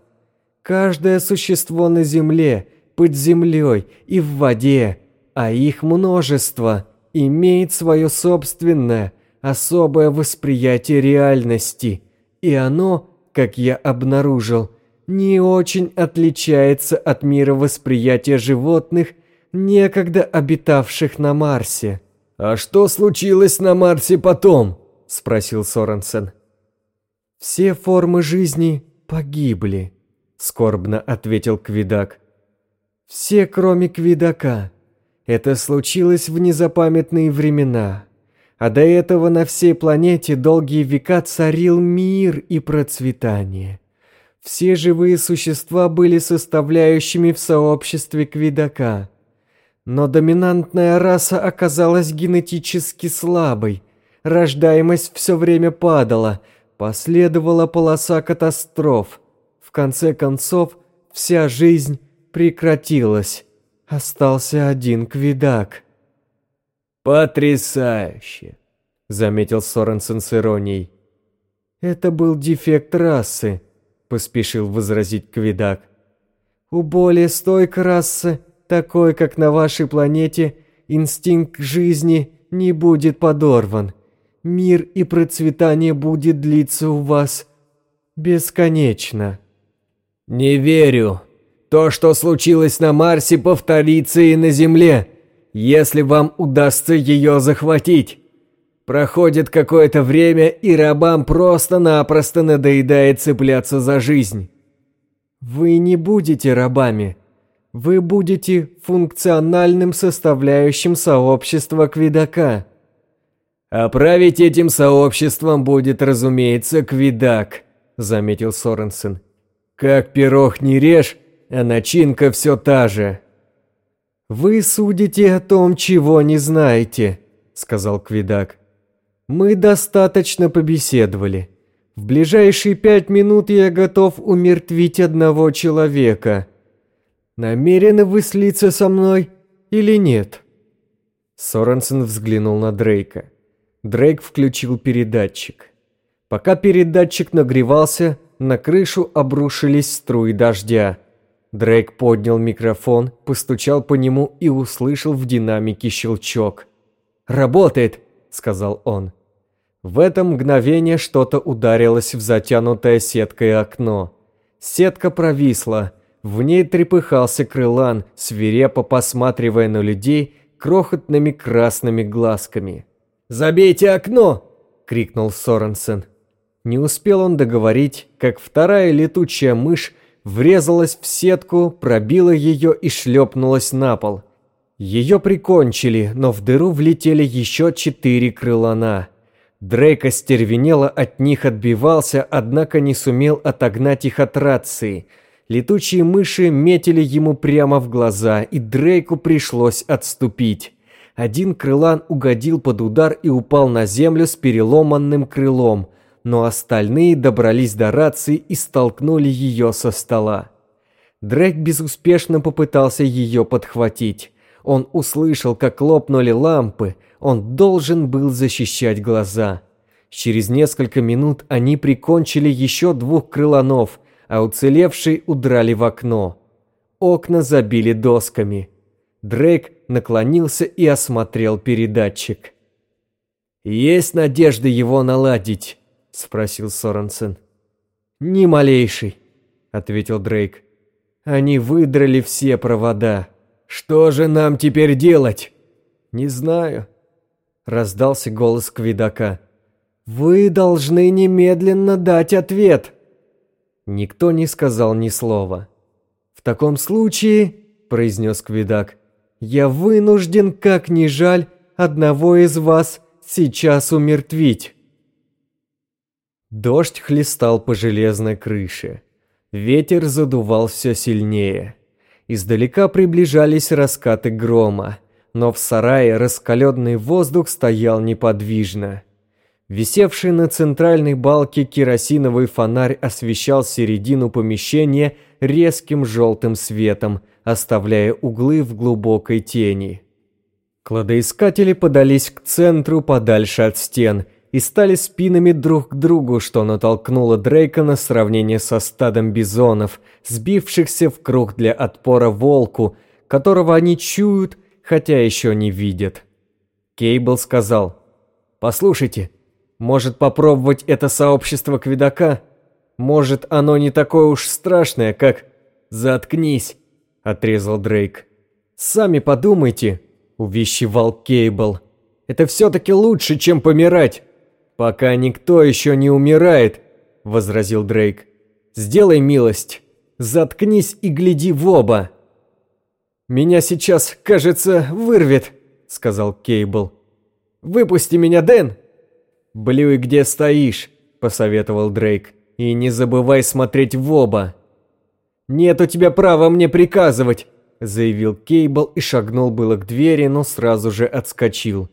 Каждое существо на земле, под землей и в воде, а их множество, имеет свое собственное, особое восприятие реальности. И оно, как я обнаружил, не очень отличается от мира восприятия животных, некогда обитавших на Марсе.
«А что случилось на Марсе потом?» – спросил Соренсен.
«Все формы жизни погибли», – скорбно ответил Квидак. «Все, кроме Квидака. Это случилось в незапамятные времена. А до этого на всей планете долгие века царил мир и процветание». Все живые существа были составляющими в сообществе Квидака. Но доминантная раса оказалась генетически слабой. Рождаемость все время падала, последовала полоса катастроф. В конце концов, вся жизнь прекратилась. Остался один Квидак.
«Потрясающе!» — заметил Соренсен с иронией.
«Это был дефект расы», поспешил возразить Квидак. У более стойкой расы, такой как на вашей планете, инстинкт жизни не будет подорван. Мир и процветание будет длиться у вас бесконечно.
Не верю. То, что случилось на Марсе, повторится и на Земле, если вам удастся ее захватить. Проходит какое-то время, и рабам просто-напросто надоедает цепляться за жизнь.
Вы не будете рабами. Вы будете функциональным составляющим сообщества Квидака.
А править этим сообществом будет, разумеется, Квидак, заметил Соренсен. Как пирог не режь, а начинка все та же.
Вы судите о том, чего не знаете, сказал Квидак. Мы достаточно побеседовали. В ближайшие пять минут я готов умертвить одного человека. Намерены вы слиться со мной или нет?»
Соренсен взглянул на Дрейка. Дрейк включил передатчик. Пока передатчик нагревался, на крышу обрушились струи дождя. Дрейк поднял микрофон, постучал по нему и услышал в динамике щелчок. «Работает!» – сказал он. В это мгновение что-то ударилось в затянутое сеткой окно. Сетка провисла. В ней трепыхался крылан, свирепо посматривая на людей крохотными красными глазками. «Забейте окно!» — крикнул Соренсен. Не успел он договорить, как вторая летучая мышь врезалась в сетку, пробила ее и шлепнулась на пол. Ее прикончили, но в дыру влетели еще четыре крылана. Дрейк остервенело от них отбивался, однако не сумел отогнать их от рации. Летучие мыши метили ему прямо в глаза, и Дрейку пришлось отступить. Один крылан угодил под удар и упал на землю с переломанным крылом, но остальные добрались до рации и столкнули ее со стола. Дрейк безуспешно попытался ее подхватить. Он услышал, как лопнули лампы, он должен был защищать глаза. Через несколько минут они прикончили еще двух крыланов, а уцелевшие удрали в окно. Окна забили досками. Дрейк наклонился и осмотрел передатчик. «Есть надежда его наладить?» – спросил Соренсен. «Ни малейший», —
ответил Дрейк. «Они выдрали все провода. Что же нам теперь делать?» «Не знаю», — раздался голос Квидака. «Вы должны немедленно дать ответ!» Никто не сказал ни слова. «В таком случае», — произнес Квидак, — «я вынужден, как ни жаль, одного из вас сейчас умертвить». Дождь хлестал по железной крыше. Ветер задувал все сильнее. Издалека приближались раскаты грома, но в сарае раскаленный воздух стоял неподвижно. Висевший на центральной балке керосиновый фонарь освещал середину помещения резким желтым светом, оставляя углы в глубокой тени. Кладоискатели подались к центру подальше от стен и стали спинами друг к другу, что натолкнуло Дрейка на сравнение со стадом бизонов, сбившихся в круг для отпора волку, которого они чуют, хотя еще не видят. Кейбл сказал, «Послушайте, может попробовать это сообщество Квидака? Может, оно не такое уж страшное, как... Заткнись, отрезал Дрейк. Сами подумайте, увещевал Кейбл. Это все-таки лучше, чем помирать. Пока никто еще не умирает, возразил Дрейк. Сделай милость, заткнись и гляди в оба. Меня сейчас, кажется, вырвет, сказал Кейбл. Выпусти меня, Дэн, «Блюй, где стоишь», — посоветовал Дрейк. «И не забывай смотреть в оба». «Нет у тебя права мне приказывать», — заявил Кейбл и шагнул было к двери, но сразу же отскочил.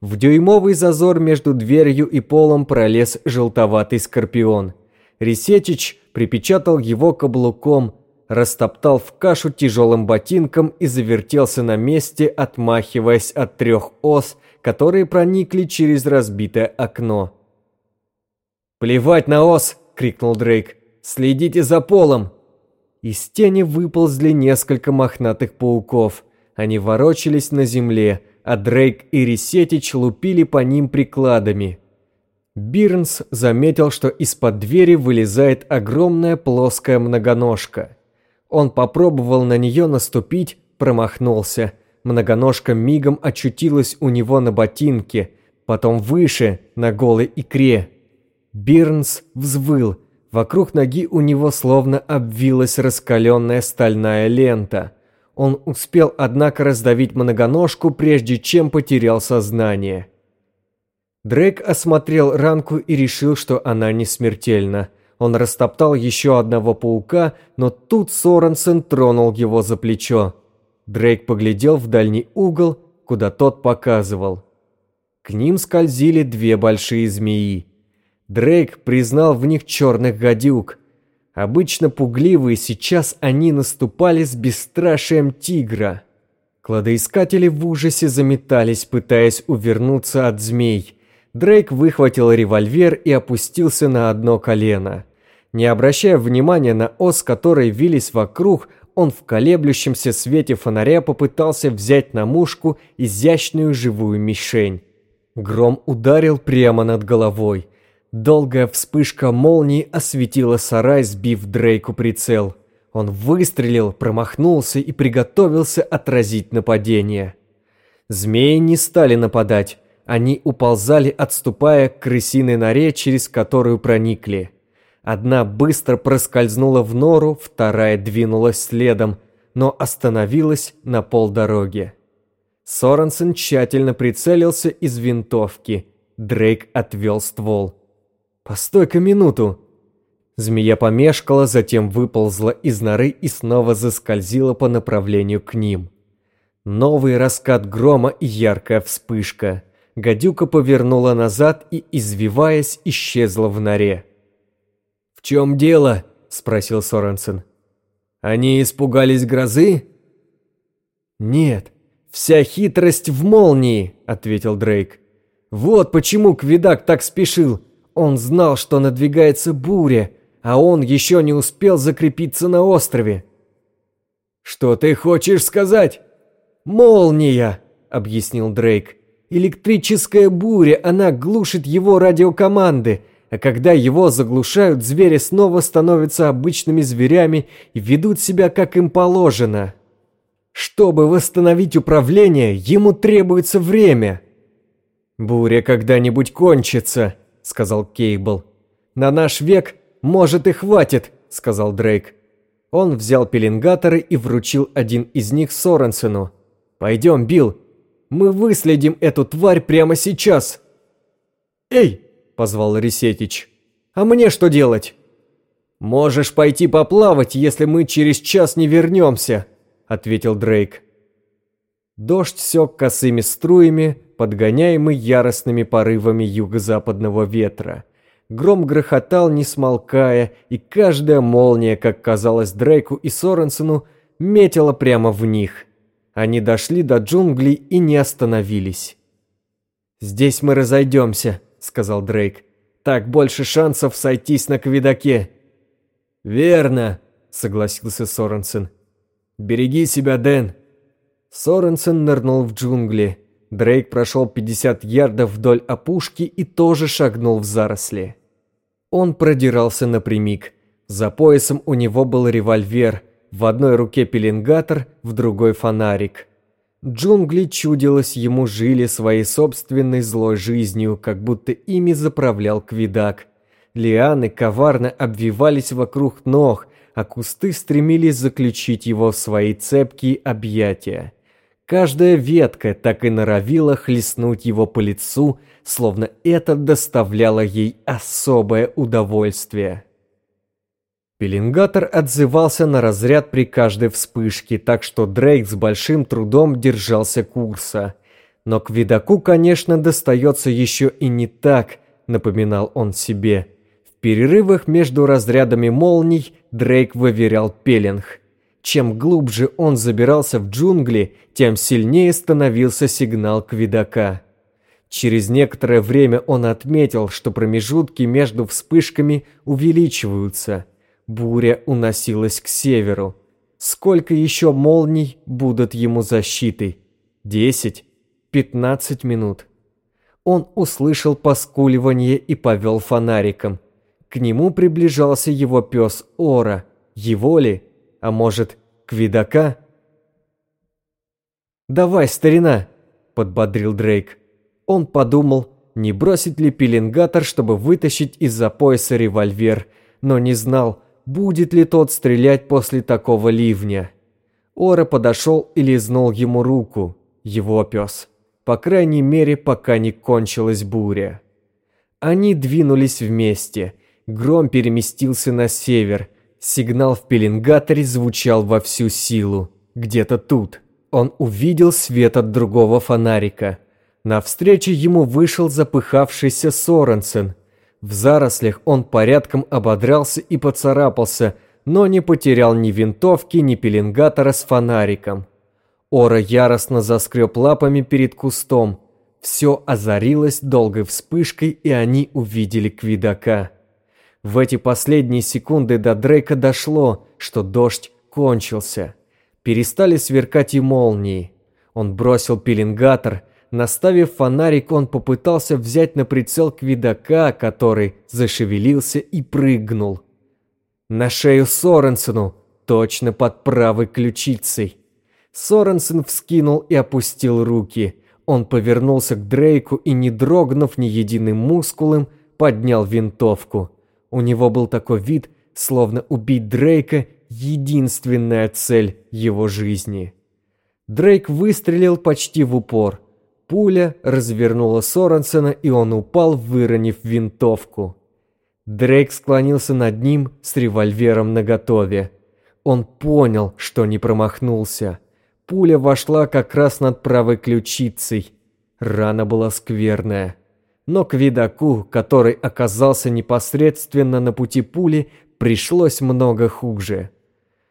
В дюймовый зазор между дверью и полом пролез желтоватый скорпион. Ресетич припечатал его каблуком, растоптал в кашу тяжелым ботинком и завертелся на месте, отмахиваясь от трех ос, которые проникли через разбитое окно. «Плевать на ос!» — крикнул Дрейк. «Следите за полом!» Из тени выползли несколько мохнатых пауков. Они ворочались на земле, а Дрейк и Ресетич лупили по ним прикладами. Бирнс заметил, что из-под двери вылезает огромная плоская многоножка. Он попробовал на нее наступить, промахнулся. Многоножка мигом очутилась у него на ботинке, потом выше, на голой икре. Бирнс взвыл. Вокруг ноги у него словно обвилась раскаленная стальная лента. Он успел, однако, раздавить многоножку, прежде чем потерял сознание. Дрейк осмотрел ранку и решил, что она не смертельна. Он растоптал еще одного паука, но тут Соренсен тронул его за плечо. Дрейк поглядел в дальний угол, куда тот показывал. К ним скользили две большие змеи. Дрейк признал в них черных гадюк. Обычно пугливые, сейчас они наступали с бесстрашием тигра. Кладоискатели в ужасе заметались, пытаясь увернуться от змей. Дрейк выхватил револьвер и опустился на одно колено. Не обращая внимания на ос, которые вились вокруг, он в колеблющемся свете фонаря попытался взять на мушку изящную живую мишень. Гром ударил прямо над головой. Долгая вспышка молнии осветила сарай, сбив Дрейку прицел. Он выстрелил, промахнулся и приготовился отразить нападение. Змеи не стали нападать. Они уползали, отступая к крысиной норе, через которую проникли. Одна быстро проскользнула в нору, вторая двинулась следом, но остановилась на полдороге. Соренсен тщательно прицелился из винтовки. Дрейк отвел ствол. «Постой-ка минуту!» Змея помешкала, затем выползла из норы и снова заскользила по направлению к ним. Новый раскат грома и яркая вспышка. Гадюка повернула назад и, извиваясь, исчезла в норе. «В чем дело?» – спросил Соренсен. «Они испугались грозы?» «Нет, вся хитрость в молнии», – ответил Дрейк. «Вот почему Квидак так спешил. Он знал, что надвигается буря, а он еще не успел закрепиться на острове». «Что ты хочешь сказать?» «Молния», — объяснил Дрейк. «Электрическая буря, она глушит его радиокоманды.
а когда его заглушают, звери снова становятся обычными зверями и ведут себя, как им положено. Чтобы восстановить управление, ему требуется время. «Буря когда-нибудь кончится», — сказал Кейбл. «На наш век, может, и хватит», — сказал Дрейк. Он взял пеленгаторы и вручил один из них Соренсену. «Пойдем, Билл, мы выследим эту тварь прямо сейчас!» «Эй!» – позвал Ресетич. «А мне что делать?» «Можешь пойти поплавать, если мы через час не вернемся», – ответил Дрейк. Дождь сёк косыми струями, подгоняемый яростными порывами юго-западного ветра. Гром грохотал, не смолкая, и каждая молния, как казалось Дрейку и Соренсену, метила прямо в них. Они дошли до джунглей и не остановились. «Здесь мы разойдемся», — сказал Дрейк. «Так больше шансов сойтись на квидаке». «Верно», — согласился Соренсен. «Береги себя, Дэн». Соренсен нырнул в джунгли. Дрейк прошел 50 ярдов вдоль опушки и тоже шагнул в заросли. Он продирался напрямик. За поясом у него был револьвер, в одной руке пеленгатор, в другой фонарик. Джунгли, чудилось, ему жили своей собственной злой жизнью, как будто ими заправлял Квидак. Лианы коварно обвивались вокруг ног, а кусты стремились заключить его в свои цепкие объятия. Каждая ветка так и норовила хлестнуть его по лицу, словно это доставляло ей особое удовольствие. Пеленгатор отзывался на разряд при каждой вспышке, так что Дрейк с большим трудом держался курса. Но к видаку, конечно, достается еще и не так, напоминал он себе. В перерывах между разрядами молний Дрейк выверял пеленг. Чем глубже он забирался в джунгли, тем сильнее становился сигнал квидака. Через некоторое время он отметил, что промежутки между вспышками увеличиваются. Буря уносилась к северу. Сколько еще молний будут ему защитой? Десять? Пятнадцать минут? Он услышал поскуливание и повел фонариком. К нему приближался его пес Ора. Его ли? А может, Квидака? «Давай, старина!» – подбодрил Дрейк. Он подумал, не бросить ли пеленгатор, чтобы вытащить из-за пояса револьвер, но не знал, будет ли тот стрелять после такого ливня. Ора подошел и лизнул ему руку, его пес. По крайней мере, пока не кончилась буря. Они двинулись вместе. Гром переместился на север – Сигнал в пеленгаторе звучал во всю силу. Где-то тут. Он увидел свет от другого фонарика. Навстречу ему вышел запыхавшийся Соренсен. В зарослях он порядком ободрался и поцарапался, но не потерял ни винтовки, ни пеленгатора с фонариком. Ора яростно заскреб лапами перед кустом. Все озарилось долгой вспышкой, и они увидели Квидака. В эти последние секунды до Дрейка дошло, что дождь кончился. Перестали сверкать и молнии. Он бросил пеленгатор. Наставив фонарик, он попытался взять на прицел квидака, который зашевелился и прыгнул. На шею Соренсену, точно под правой ключицей. Соренсен вскинул и опустил руки. Он повернулся к Дрейку и, не дрогнув ни единым мускулом, поднял винтовку. У него был такой вид, словно убить Дрейка – единственная цель его жизни. Дрейк выстрелил почти в упор. Пуля развернула Соренсена, и он упал, выронив винтовку. Дрейк склонился над ним с револьвером наготове. Он понял, что не промахнулся. Пуля вошла как раз над правой ключицей. Рана была скверная но к видаку, который оказался непосредственно на пути пули, пришлось много хуже.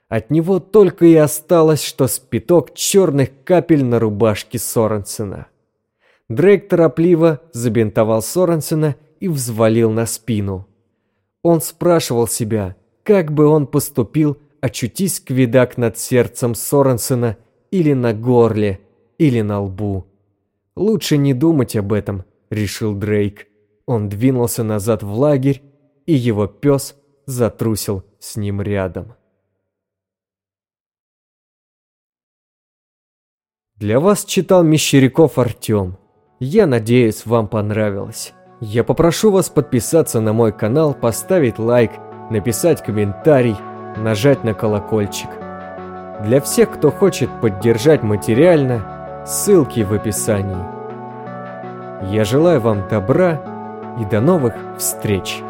От него только и осталось, что спиток черных капель на рубашке Соренсена. Дрейк торопливо забинтовал Соренсена и взвалил на спину. Он спрашивал себя, как бы он поступил, очутись квидак над сердцем Соренсена или на горле, или на лбу. Лучше не думать об этом, решил Дрейк.
Он двинулся назад в лагерь, и его пес затрусил с ним рядом. Для вас читал Мещеряков Артем. Я надеюсь, вам понравилось. Я попрошу вас подписаться на мой канал, поставить лайк, написать комментарий, нажать на колокольчик. Для всех, кто хочет поддержать материально, ссылки в описании. Я желаю вам добра и до новых встреч!